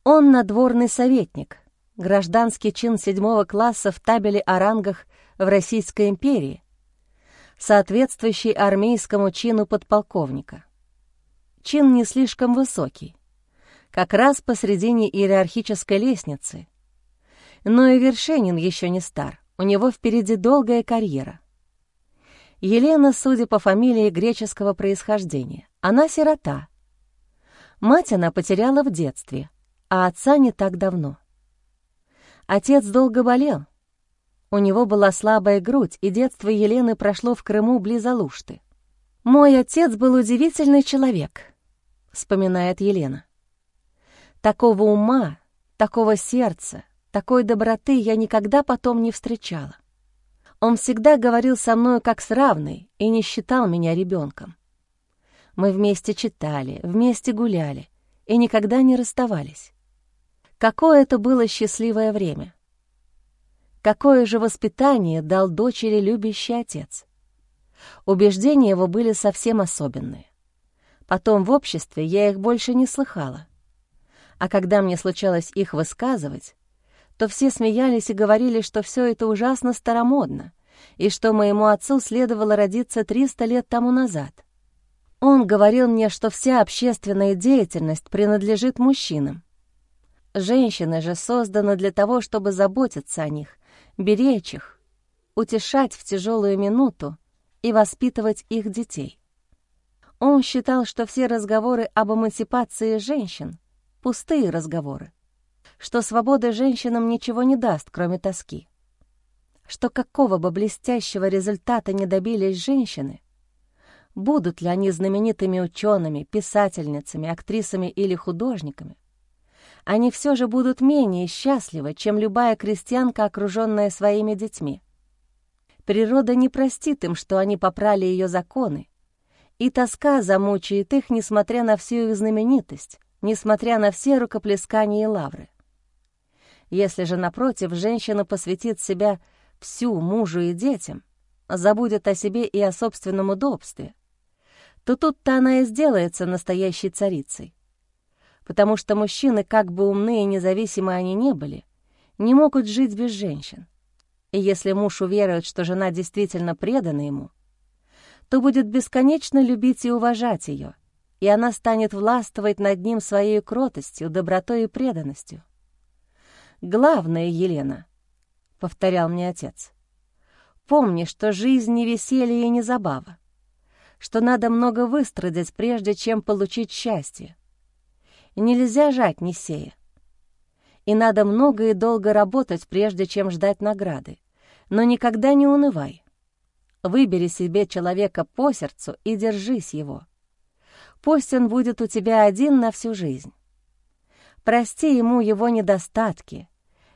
Он надворный советник, гражданский чин седьмого класса в табеле о рангах в Российской империи, соответствующий армейскому чину подполковника. Чин не слишком высокий, как раз посредине иерархической лестницы. Но и Вершинин еще не стар, у него впереди долгая карьера. Елена, судя по фамилии греческого происхождения, она сирота. Мать она потеряла в детстве, а отца не так давно. Отец долго болел. У него была слабая грудь, и детство Елены прошло в Крыму близ Алушты. «Мой отец был удивительный человек», вспоминает Елена. Такого ума, такого сердца, такой доброты я никогда потом не встречала. Он всегда говорил со мной как с равной и не считал меня ребенком. Мы вместе читали, вместе гуляли и никогда не расставались. Какое это было счастливое время! Какое же воспитание дал дочери любящий отец! Убеждения его были совсем особенные. Потом в обществе я их больше не слыхала. А когда мне случалось их высказывать, то все смеялись и говорили, что все это ужасно старомодно, и что моему отцу следовало родиться 300 лет тому назад. Он говорил мне, что вся общественная деятельность принадлежит мужчинам. Женщины же созданы для того, чтобы заботиться о них, беречь их, утешать в тяжелую минуту и воспитывать их детей. Он считал, что все разговоры об эмансипации женщин — пустые разговоры, что свобода женщинам ничего не даст, кроме тоски, что какого бы блестящего результата не добились женщины, будут ли они знаменитыми учеными, писательницами, актрисами или художниками, они все же будут менее счастливы, чем любая крестьянка, окруженная своими детьми. Природа не простит им, что они попрали ее законы, и тоска замучает их, несмотря на всю их знаменитость, несмотря на все рукоплескания и лавры. Если же, напротив, женщина посвятит себя всю мужу и детям, забудет о себе и о собственном удобстве, то тут-то она и сделается настоящей царицей потому что мужчины, как бы умны и независимы они не были, не могут жить без женщин. И если муж уверует, что жена действительно предана ему, то будет бесконечно любить и уважать ее, и она станет властвовать над ним своей кротостью, добротой и преданностью. «Главное, Елена», — повторял мне отец, — «помни, что жизнь не веселье и не забава, что надо много выстрадать, прежде чем получить счастье, нельзя жать не сея. И надо много и долго работать, прежде чем ждать награды. Но никогда не унывай. Выбери себе человека по сердцу и держись его. Пусть он будет у тебя один на всю жизнь. Прости ему его недостатки,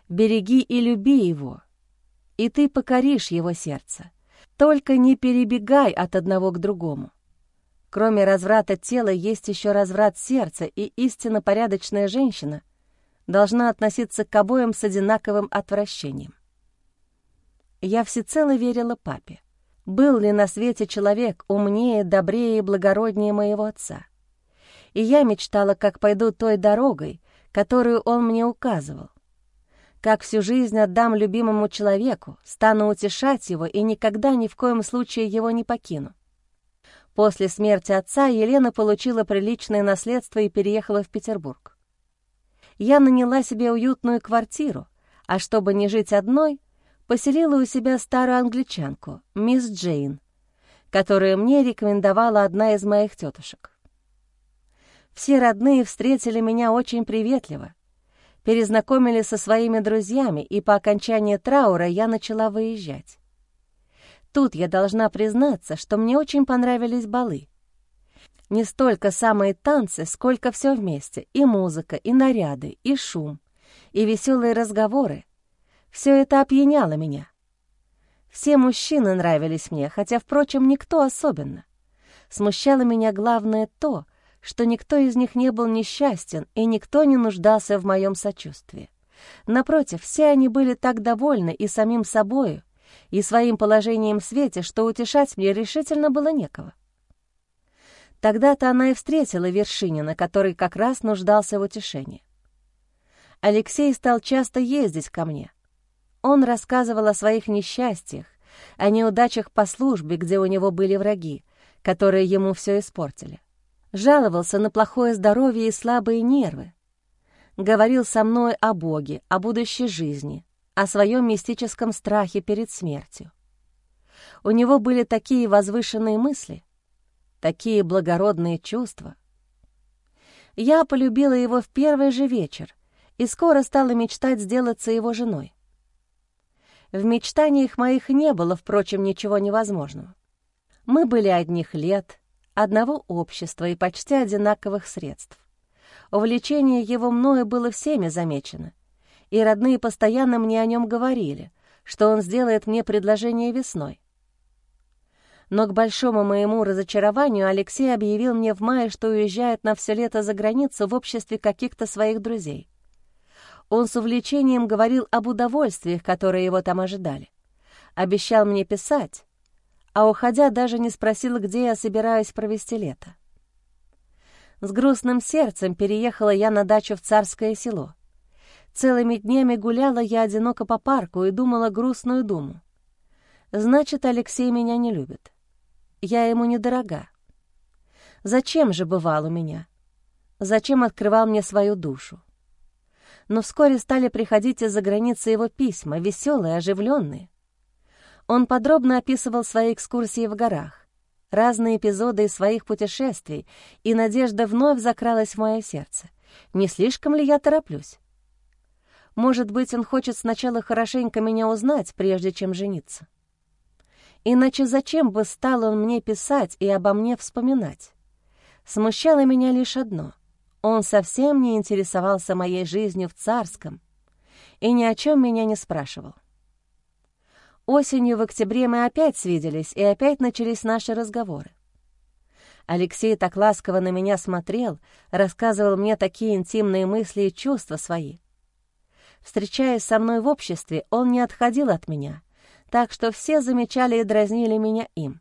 береги и люби его, и ты покоришь его сердце. Только не перебегай от одного к другому. Кроме разврата тела есть еще разврат сердца, и истинно порядочная женщина должна относиться к обоим с одинаковым отвращением. Я всецело верила папе. Был ли на свете человек умнее, добрее и благороднее моего отца? И я мечтала, как пойду той дорогой, которую он мне указывал. Как всю жизнь отдам любимому человеку, стану утешать его и никогда ни в коем случае его не покину. После смерти отца Елена получила приличное наследство и переехала в Петербург. Я наняла себе уютную квартиру, а чтобы не жить одной, поселила у себя старую англичанку, мисс Джейн, которую мне рекомендовала одна из моих тетушек. Все родные встретили меня очень приветливо, перезнакомили со своими друзьями, и по окончании траура я начала выезжать. Тут я должна признаться, что мне очень понравились балы. Не столько самые танцы, сколько все вместе, и музыка, и наряды, и шум, и веселые разговоры. Все это опьяняло меня. Все мужчины нравились мне, хотя, впрочем, никто особенно. Смущало меня главное то, что никто из них не был несчастен, и никто не нуждался в моем сочувствии. Напротив, все они были так довольны и самим собою, и своим положением в свете, что утешать мне решительно было некого. Тогда-то она и встретила Вершинина, который как раз нуждался в утешении. Алексей стал часто ездить ко мне. Он рассказывал о своих несчастьях, о неудачах по службе, где у него были враги, которые ему все испортили. Жаловался на плохое здоровье и слабые нервы. Говорил со мной о Боге, о будущей жизни, о своем мистическом страхе перед смертью. У него были такие возвышенные мысли, такие благородные чувства. Я полюбила его в первый же вечер и скоро стала мечтать сделаться его женой. В мечтаниях моих не было, впрочем, ничего невозможного. Мы были одних лет, одного общества и почти одинаковых средств. Увлечение его мною было всеми замечено, и родные постоянно мне о нем говорили, что он сделает мне предложение весной. Но к большому моему разочарованию Алексей объявил мне в мае, что уезжает на все лето за границу в обществе каких-то своих друзей. Он с увлечением говорил об удовольствиях, которые его там ожидали. Обещал мне писать, а уходя даже не спросил, где я собираюсь провести лето. С грустным сердцем переехала я на дачу в Царское село. Целыми днями гуляла я одиноко по парку и думала грустную думу. Значит, Алексей меня не любит. Я ему недорога. Зачем же бывал у меня? Зачем открывал мне свою душу? Но вскоре стали приходить из-за границы его письма, веселые, оживленные. Он подробно описывал свои экскурсии в горах, разные эпизоды из своих путешествий, и надежда вновь закралась в мое сердце. Не слишком ли я тороплюсь? Может быть, он хочет сначала хорошенько меня узнать, прежде чем жениться. Иначе зачем бы стал он мне писать и обо мне вспоминать? Смущало меня лишь одно. Он совсем не интересовался моей жизнью в Царском и ни о чем меня не спрашивал. Осенью в октябре мы опять свиделись, и опять начались наши разговоры. Алексей так ласково на меня смотрел, рассказывал мне такие интимные мысли и чувства свои — Встречаясь со мной в обществе, он не отходил от меня, так что все замечали и дразнили меня им.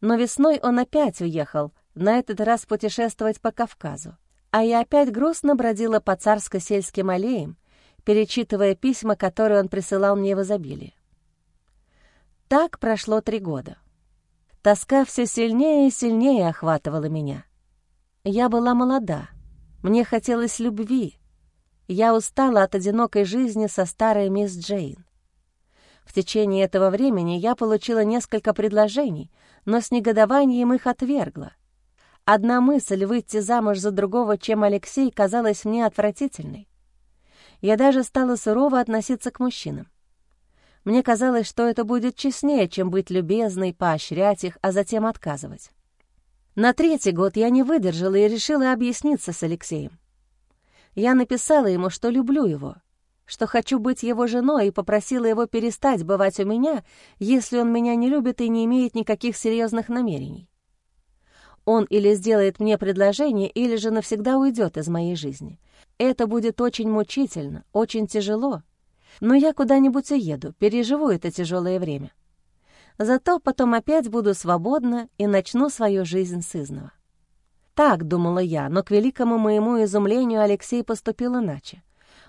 Но весной он опять уехал, на этот раз путешествовать по Кавказу, а я опять грустно бродила по царско-сельским аллеям, перечитывая письма, которые он присылал мне в изобилии. Так прошло три года. Тоска все сильнее и сильнее охватывала меня. Я была молода, мне хотелось любви, я устала от одинокой жизни со старой мисс Джейн. В течение этого времени я получила несколько предложений, но с негодованием их отвергла. Одна мысль выйти замуж за другого, чем Алексей, казалась мне отвратительной. Я даже стала сурово относиться к мужчинам. Мне казалось, что это будет честнее, чем быть любезной, поощрять их, а затем отказывать. На третий год я не выдержала и решила объясниться с Алексеем. Я написала ему, что люблю его, что хочу быть его женой и попросила его перестать бывать у меня, если он меня не любит и не имеет никаких серьезных намерений. Он или сделает мне предложение, или же навсегда уйдет из моей жизни. Это будет очень мучительно, очень тяжело, но я куда-нибудь уеду, переживу это тяжелое время. Зато потом опять буду свободна и начну свою жизнь с изного. Так думала я, но к великому моему изумлению Алексей поступил иначе.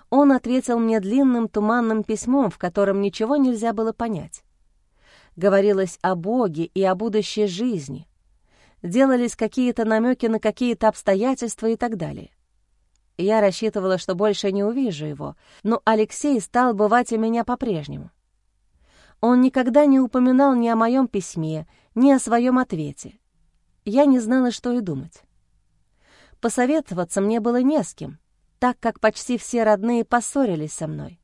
Он ответил мне длинным туманным письмом, в котором ничего нельзя было понять. Говорилось о Боге и о будущей жизни. Делались какие-то намеки на какие-то обстоятельства и так далее. Я рассчитывала, что больше не увижу его, но Алексей стал бывать у меня по-прежнему. Он никогда не упоминал ни о моем письме, ни о своем ответе. Я не знала, что и думать. Посоветоваться мне было не с кем, так как почти все родные поссорились со мной.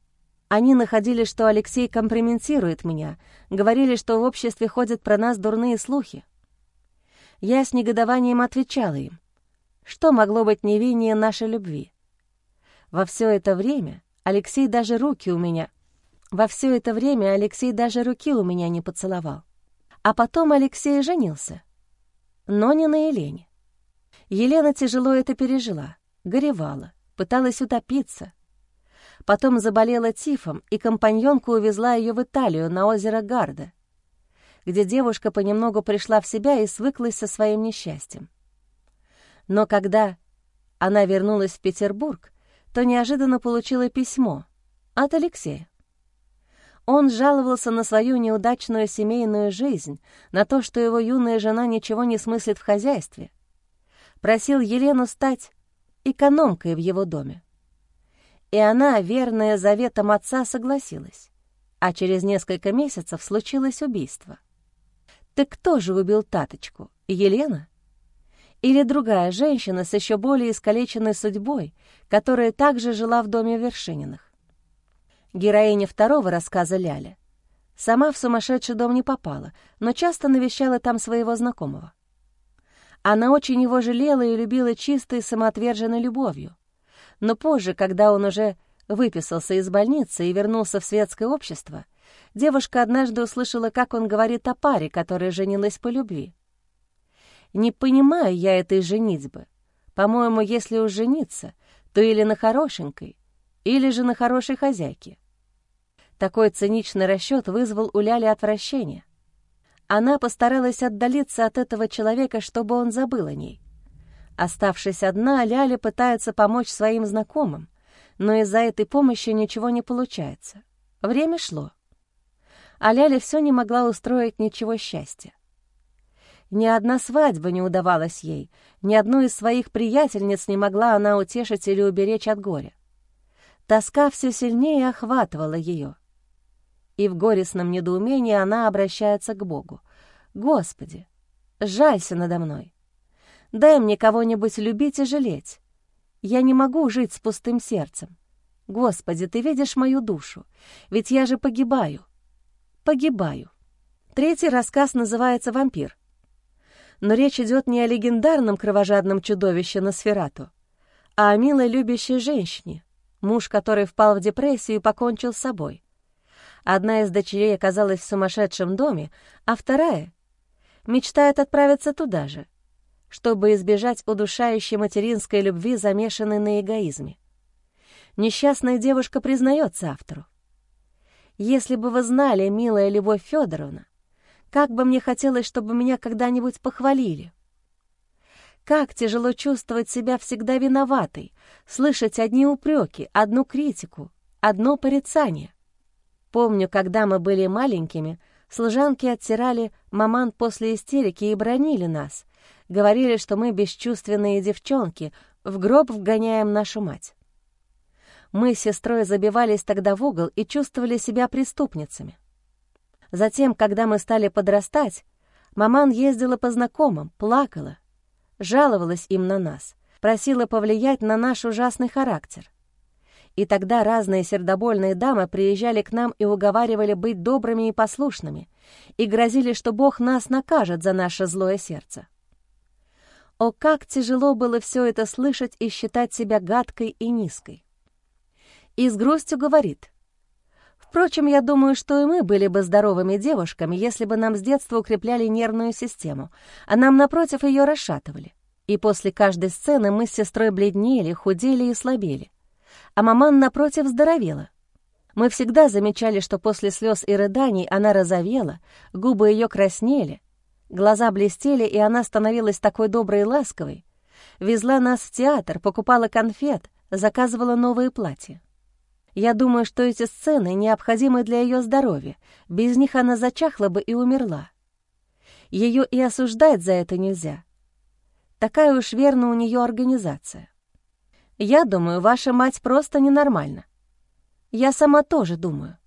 Они находили, что Алексей компрометирует меня, говорили, что в обществе ходят про нас дурные слухи. Я с негодованием отвечала им, что могло быть невиннее нашей любви. Во все это время Алексей даже руки у меня... Во все это время Алексей даже руки у меня не поцеловал. А потом Алексей женился, но не на Елене. Елена тяжело это пережила, горевала, пыталась утопиться. Потом заболела тифом, и компаньонка увезла ее в Италию на озеро Гарда, где девушка понемногу пришла в себя и свыклась со своим несчастьем. Но когда она вернулась в Петербург, то неожиданно получила письмо от Алексея. Он жаловался на свою неудачную семейную жизнь, на то, что его юная жена ничего не смыслит в хозяйстве, просил Елену стать экономкой в его доме. И она, верная заветам отца, согласилась. А через несколько месяцев случилось убийство. Так кто же убил Таточку? Елена? Или другая женщина с еще более искалеченной судьбой, которая также жила в доме Вершининых? Героиня второго рассказа Ляля сама в сумасшедший дом не попала, но часто навещала там своего знакомого. Она очень его жалела и любила чистой самоотверженной любовью. Но позже, когда он уже выписался из больницы и вернулся в светское общество, девушка однажды услышала, как он говорит о паре, которая женилась по любви. «Не понимаю я этой женитьбы. По-моему, если уж жениться, то или на хорошенькой, или же на хорошей хозяйке». Такой циничный расчет вызвал у Ляли отвращение. Она постаралась отдалиться от этого человека, чтобы он забыл о ней. Оставшись одна, Ляля пытается помочь своим знакомым, но из-за этой помощи ничего не получается. Время шло. А Ляля все не могла устроить ничего счастья. Ни одна свадьба не удавалась ей, ни одну из своих приятельниц не могла она утешить или уберечь от горя. Тоска все сильнее охватывала ее. И в горестном недоумении она обращается к Богу. «Господи, жалься надо мной. Дай мне кого-нибудь любить и жалеть. Я не могу жить с пустым сердцем. Господи, Ты видишь мою душу, ведь я же погибаю. Погибаю». Третий рассказ называется «Вампир». Но речь идет не о легендарном кровожадном чудовище Носферату, а о милой любящей женщине, муж которой впал в депрессию и покончил с собой. Одна из дочерей оказалась в сумасшедшем доме, а вторая мечтает отправиться туда же, чтобы избежать удушающей материнской любви, замешанной на эгоизме. Несчастная девушка признается автору. «Если бы вы знали, милая Любовь Федоровна, как бы мне хотелось, чтобы меня когда-нибудь похвалили. Как тяжело чувствовать себя всегда виноватой, слышать одни упреки, одну критику, одно порицание. Помню, когда мы были маленькими, служанки оттирали маман после истерики и бронили нас. Говорили, что мы бесчувственные девчонки, в гроб вгоняем нашу мать. Мы с сестрой забивались тогда в угол и чувствовали себя преступницами. Затем, когда мы стали подрастать, маман ездила по знакомым, плакала, жаловалась им на нас, просила повлиять на наш ужасный характер. И тогда разные сердобольные дамы приезжали к нам и уговаривали быть добрыми и послушными, и грозили, что Бог нас накажет за наше злое сердце. О, как тяжело было все это слышать и считать себя гадкой и низкой. И с грустью говорит — Впрочем, я думаю, что и мы были бы здоровыми девушками, если бы нам с детства укрепляли нервную систему, а нам, напротив, ее расшатывали. И после каждой сцены мы с сестрой бледнели, худели и слабели. А маман, напротив, здоровела. Мы всегда замечали, что после слез и рыданий она розовела, губы ее краснели, глаза блестели, и она становилась такой доброй и ласковой. Везла нас в театр, покупала конфет, заказывала новые платья. Я думаю, что эти сцены необходимы для ее здоровья. Без них она зачахла бы и умерла. Ее и осуждать за это нельзя. Такая уж верно у нее организация. Я думаю, ваша мать просто ненормальна. Я сама тоже думаю.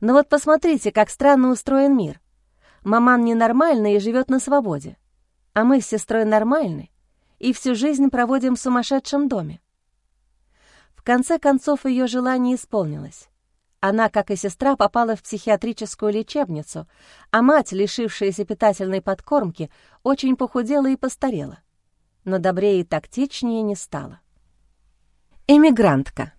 Но вот посмотрите, как странно устроен мир. Маман ненормальна и живет на свободе. А мы с сестрой нормальны и всю жизнь проводим в сумасшедшем доме конце концов, ее желание исполнилось. Она, как и сестра, попала в психиатрическую лечебницу, а мать, лишившаяся питательной подкормки, очень похудела и постарела. Но добрее и тактичнее не стала. Эмигрантка.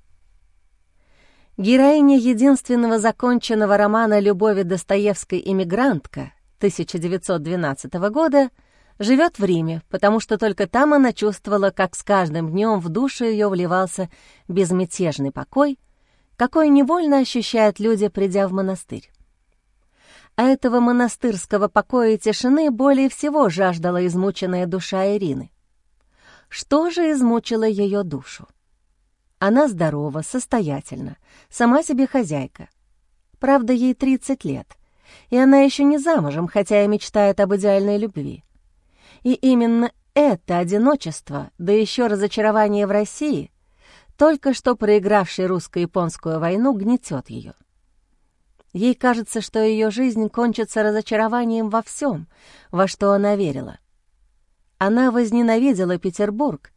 Героиня единственного законченного романа Любови Достоевской «Эмигрантка» 1912 года — живет в Риме, потому что только там она чувствовала, как с каждым днем в душу ее вливался безмятежный покой, какой невольно ощущают люди, придя в монастырь. А этого монастырского покоя и тишины более всего жаждала измученная душа Ирины. Что же измучило ее душу? Она здорова, состоятельна, сама себе хозяйка. Правда, ей 30 лет, и она еще не замужем, хотя и мечтает об идеальной любви. И именно это одиночество, да еще разочарование в России, только что проигравший русско-японскую войну, гнетет ее. Ей кажется, что ее жизнь кончится разочарованием во всем, во что она верила. Она возненавидела Петербург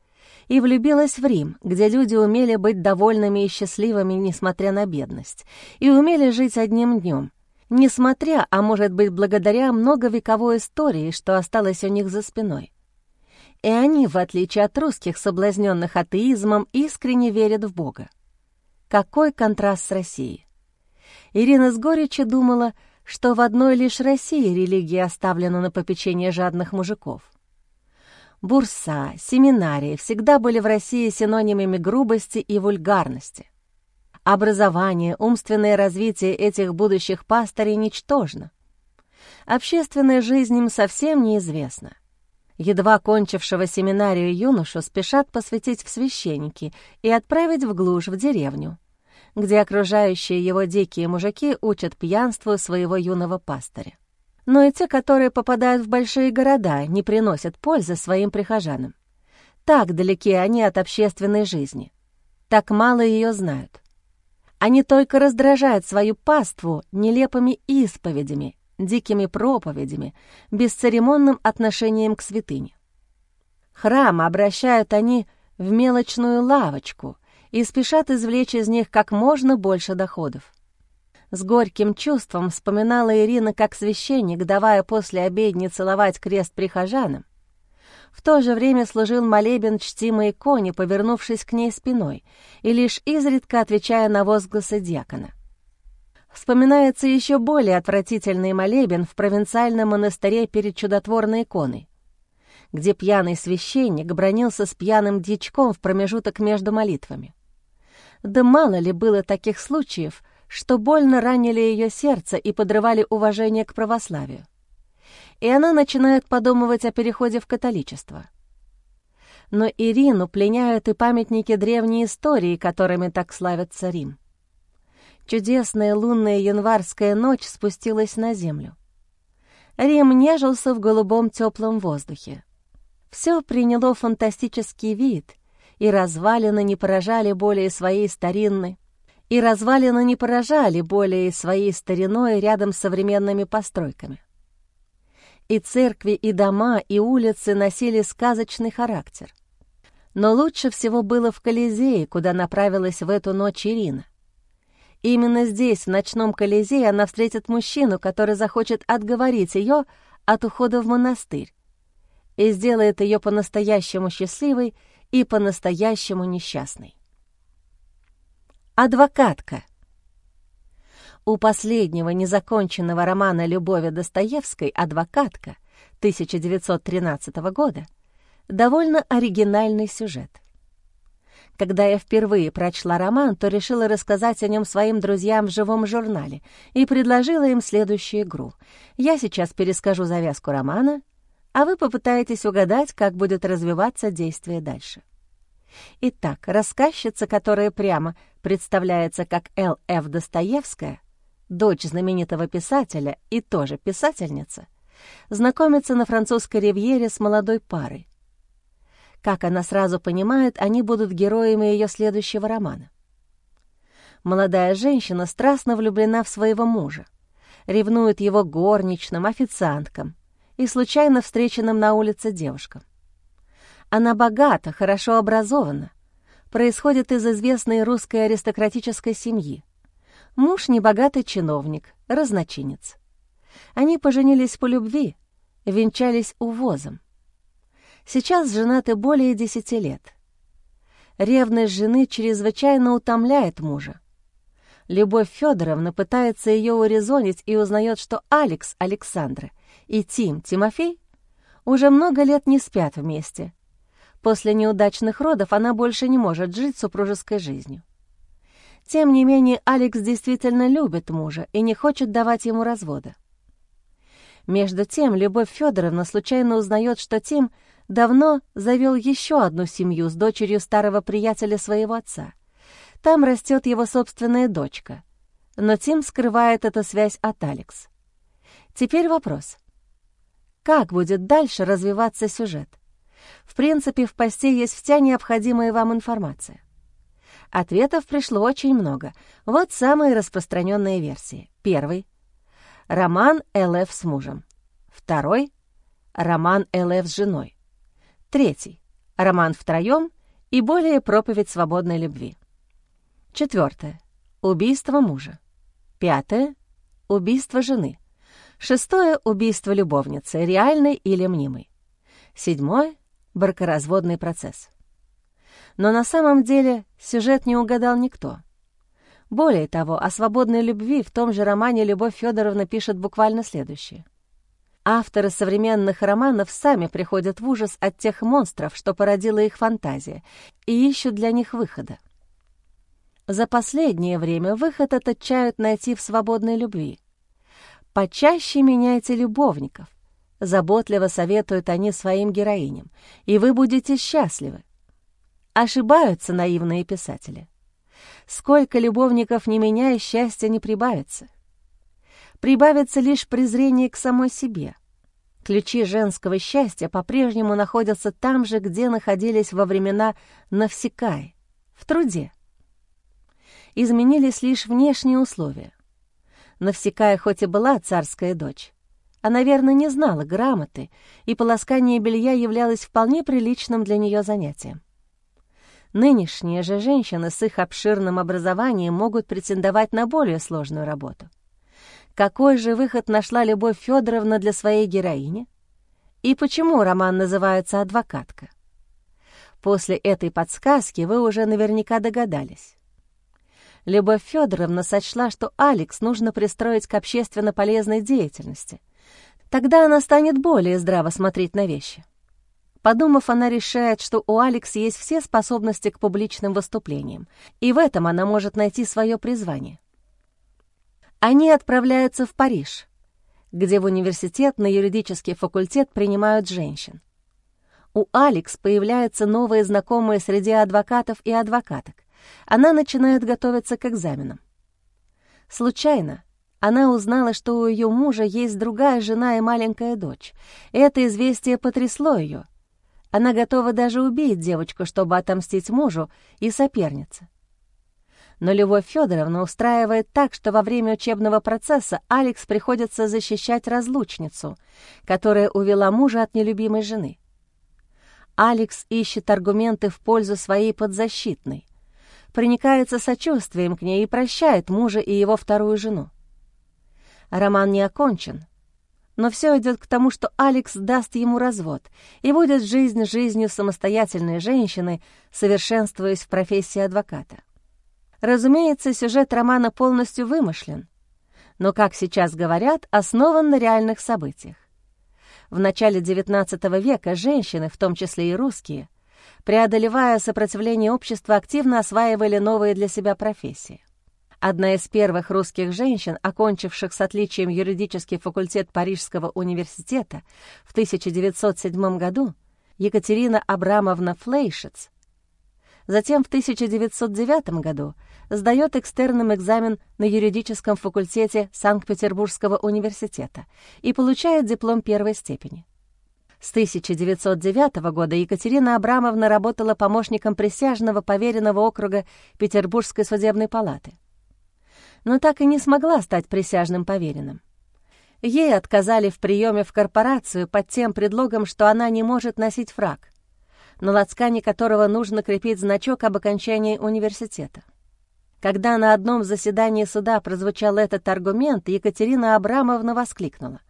и влюбилась в Рим, где люди умели быть довольными и счастливыми, несмотря на бедность, и умели жить одним днем, несмотря, а может быть благодаря многовековой истории, что осталось у них за спиной. И они, в отличие от русских, соблазненных атеизмом, искренне верят в Бога. Какой контраст с Россией! Ирина с горечью думала, что в одной лишь России религия оставлена на попечение жадных мужиков. Бурса, семинарии всегда были в России синонимами грубости и вульгарности — Образование, умственное развитие этих будущих пастырей ничтожно. Общественная жизнь им совсем неизвестна. Едва кончившего семинарию юношу спешат посвятить в священники и отправить в глушь, в деревню, где окружающие его дикие мужики учат пьянству своего юного пастыря. Но и те, которые попадают в большие города, не приносят пользы своим прихожанам. Так далеки они от общественной жизни, так мало ее знают. Они только раздражают свою паству нелепыми исповедями, дикими проповедями, бесцеремонным отношением к святыне. Храм обращают они в мелочную лавочку и спешат извлечь из них как можно больше доходов. С горьким чувством вспоминала Ирина, как священник, давая после обедни целовать крест прихожанам, в то же время служил молебен чтимой иконе, повернувшись к ней спиной и лишь изредка отвечая на возгласы дьякона. Вспоминается еще более отвратительный молебен в провинциальном монастыре перед чудотворной иконой, где пьяный священник бронился с пьяным дьячком в промежуток между молитвами. Да мало ли было таких случаев, что больно ранили ее сердце и подрывали уважение к православию. И она начинает подумывать о переходе в католичество. Но Ирину пленяют и памятники древней истории, которыми так славится Рим. Чудесная лунная январская ночь спустилась на землю. Рим нежился в голубом теплом воздухе. Все приняло фантастический вид, и развалины не поражали более своей старинной, и развалины не поражали более своей стариной рядом с современными постройками. И церкви, и дома, и улицы носили сказочный характер. Но лучше всего было в Колизее, куда направилась в эту ночь Ирина. Именно здесь, в ночном Колизее, она встретит мужчину, который захочет отговорить ее от ухода в монастырь и сделает ее по-настоящему счастливой и по-настоящему несчастной. Адвокатка. У последнего незаконченного романа Любови Достоевской «Адвокатка» 1913 года довольно оригинальный сюжет. Когда я впервые прочла роман, то решила рассказать о нем своим друзьям в живом журнале и предложила им следующую игру. Я сейчас перескажу завязку романа, а вы попытаетесь угадать, как будет развиваться действие дальше. Итак, рассказчица, которая прямо представляется как Л.Ф. Достоевская, дочь знаменитого писателя и тоже писательница, знакомится на французской ривьере с молодой парой. Как она сразу понимает, они будут героями ее следующего романа. Молодая женщина страстно влюблена в своего мужа, ревнует его горничным, официанткам и случайно встреченным на улице девушкам. Она богата, хорошо образована, происходит из известной русской аристократической семьи. Муж — небогатый чиновник, разночинец. Они поженились по любви, венчались увозом. Сейчас женаты более десяти лет. Ревность жены чрезвычайно утомляет мужа. Любовь Федоровна пытается ее урезонить и узнает, что Алекс Александра и Тим Тимофей уже много лет не спят вместе — После неудачных родов она больше не может жить супружеской жизнью. Тем не менее, Алекс действительно любит мужа и не хочет давать ему развода. Между тем, Любовь Федоровна случайно узнает, что Тим давно завел еще одну семью с дочерью старого приятеля своего отца. Там растет его собственная дочка. Но Тим скрывает эту связь от Алекс. Теперь вопрос. Как будет дальше развиваться сюжет? В принципе, в посте есть вся необходимая вам информация. Ответов пришло очень много. Вот самые распространенные версии. Первый — роман ЛФ с мужем. Второй — роман ЛФ с женой. Третий — роман втроем и более проповедь свободной любви. Четвертое — убийство мужа. Пятое — убийство жены. Шестое — убийство любовницы, реальной или мнимой. Седьмое бракоразводный процесс. Но на самом деле сюжет не угадал никто. Более того, о свободной любви в том же романе Любовь Федоровна пишет буквально следующее. Авторы современных романов сами приходят в ужас от тех монстров, что породила их фантазия, и ищут для них выхода. За последнее время выход этот чают найти в свободной любви. Почаще меняйте любовников, Заботливо советуют они своим героиням, и вы будете счастливы. Ошибаются наивные писатели. Сколько любовников не меняя, счастья не прибавится. прибавится лишь презрение к самой себе. Ключи женского счастья по-прежнему находятся там же, где находились во времена Навсекай, в труде. Изменились лишь внешние условия. Навсекая хоть и была царская дочь, а, наверное, не знала грамоты, и полоскание белья являлось вполне приличным для нее занятием. Нынешние же женщины с их обширным образованием могут претендовать на более сложную работу. Какой же выход нашла Любовь Федоровна для своей героини? И почему роман называется «Адвокатка»? После этой подсказки вы уже наверняка догадались. Любовь Федоровна сочла, что Алекс нужно пристроить к общественно полезной деятельности. Тогда она станет более здраво смотреть на вещи. Подумав, она решает, что у Алекс есть все способности к публичным выступлениям, и в этом она может найти свое призвание. Они отправляются в Париж, где в университет на юридический факультет принимают женщин. У Алекс появляются новые знакомые среди адвокатов и адвокаток. Она начинает готовиться к экзаменам. Случайно она узнала, что у ее мужа есть другая жена и маленькая дочь. Это известие потрясло ее — она готова даже убить девочку, чтобы отомстить мужу и сопернице. Но Любовь Федоровна устраивает так, что во время учебного процесса Алекс приходится защищать разлучницу, которая увела мужа от нелюбимой жены. Алекс ищет аргументы в пользу своей подзащитной, проникается сочувствием к ней и прощает мужа и его вторую жену. Роман не окончен, но все идет к тому, что Алекс даст ему развод и будет жизнь жизнью самостоятельной женщины, совершенствуясь в профессии адвоката. Разумеется, сюжет романа полностью вымышлен, но, как сейчас говорят, основан на реальных событиях. В начале XIX века женщины, в том числе и русские, преодолевая сопротивление общества, активно осваивали новые для себя профессии. Одна из первых русских женщин, окончивших с отличием юридический факультет Парижского университета в 1907 году, Екатерина Абрамовна Флейшиц, затем в 1909 году сдает экстерном экзамен на юридическом факультете Санкт-Петербургского университета и получает диплом первой степени. С 1909 года Екатерина Абрамовна работала помощником присяжного поверенного округа Петербургской судебной палаты но так и не смогла стать присяжным поверенным. Ей отказали в приеме в корпорацию под тем предлогом, что она не может носить фраг, на лацкане которого нужно крепить значок об окончании университета. Когда на одном заседании суда прозвучал этот аргумент, Екатерина Абрамовна воскликнула.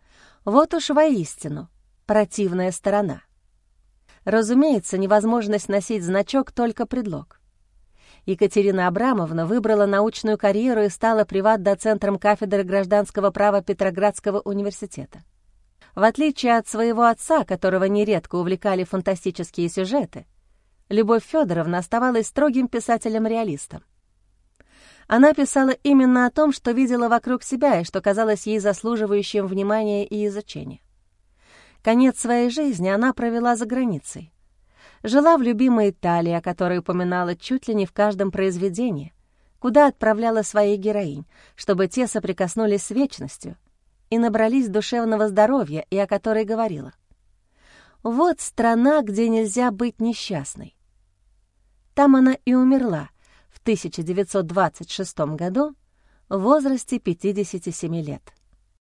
«Вот уж воистину противная сторона». Разумеется, невозможность носить значок — только предлог. Екатерина Абрамовна выбрала научную карьеру и стала приват-доцентром кафедры гражданского права Петроградского университета. В отличие от своего отца, которого нередко увлекали фантастические сюжеты, Любовь Федоровна оставалась строгим писателем-реалистом. Она писала именно о том, что видела вокруг себя и что казалось ей заслуживающим внимания и изучения. Конец своей жизни она провела за границей, Жила в любимой Италии, о которой упоминала чуть ли не в каждом произведении, куда отправляла своих героинь, чтобы те соприкоснулись с вечностью и набрались душевного здоровья, и о которой говорила. Вот страна, где нельзя быть несчастной. Там она и умерла в 1926 году в возрасте 57 лет.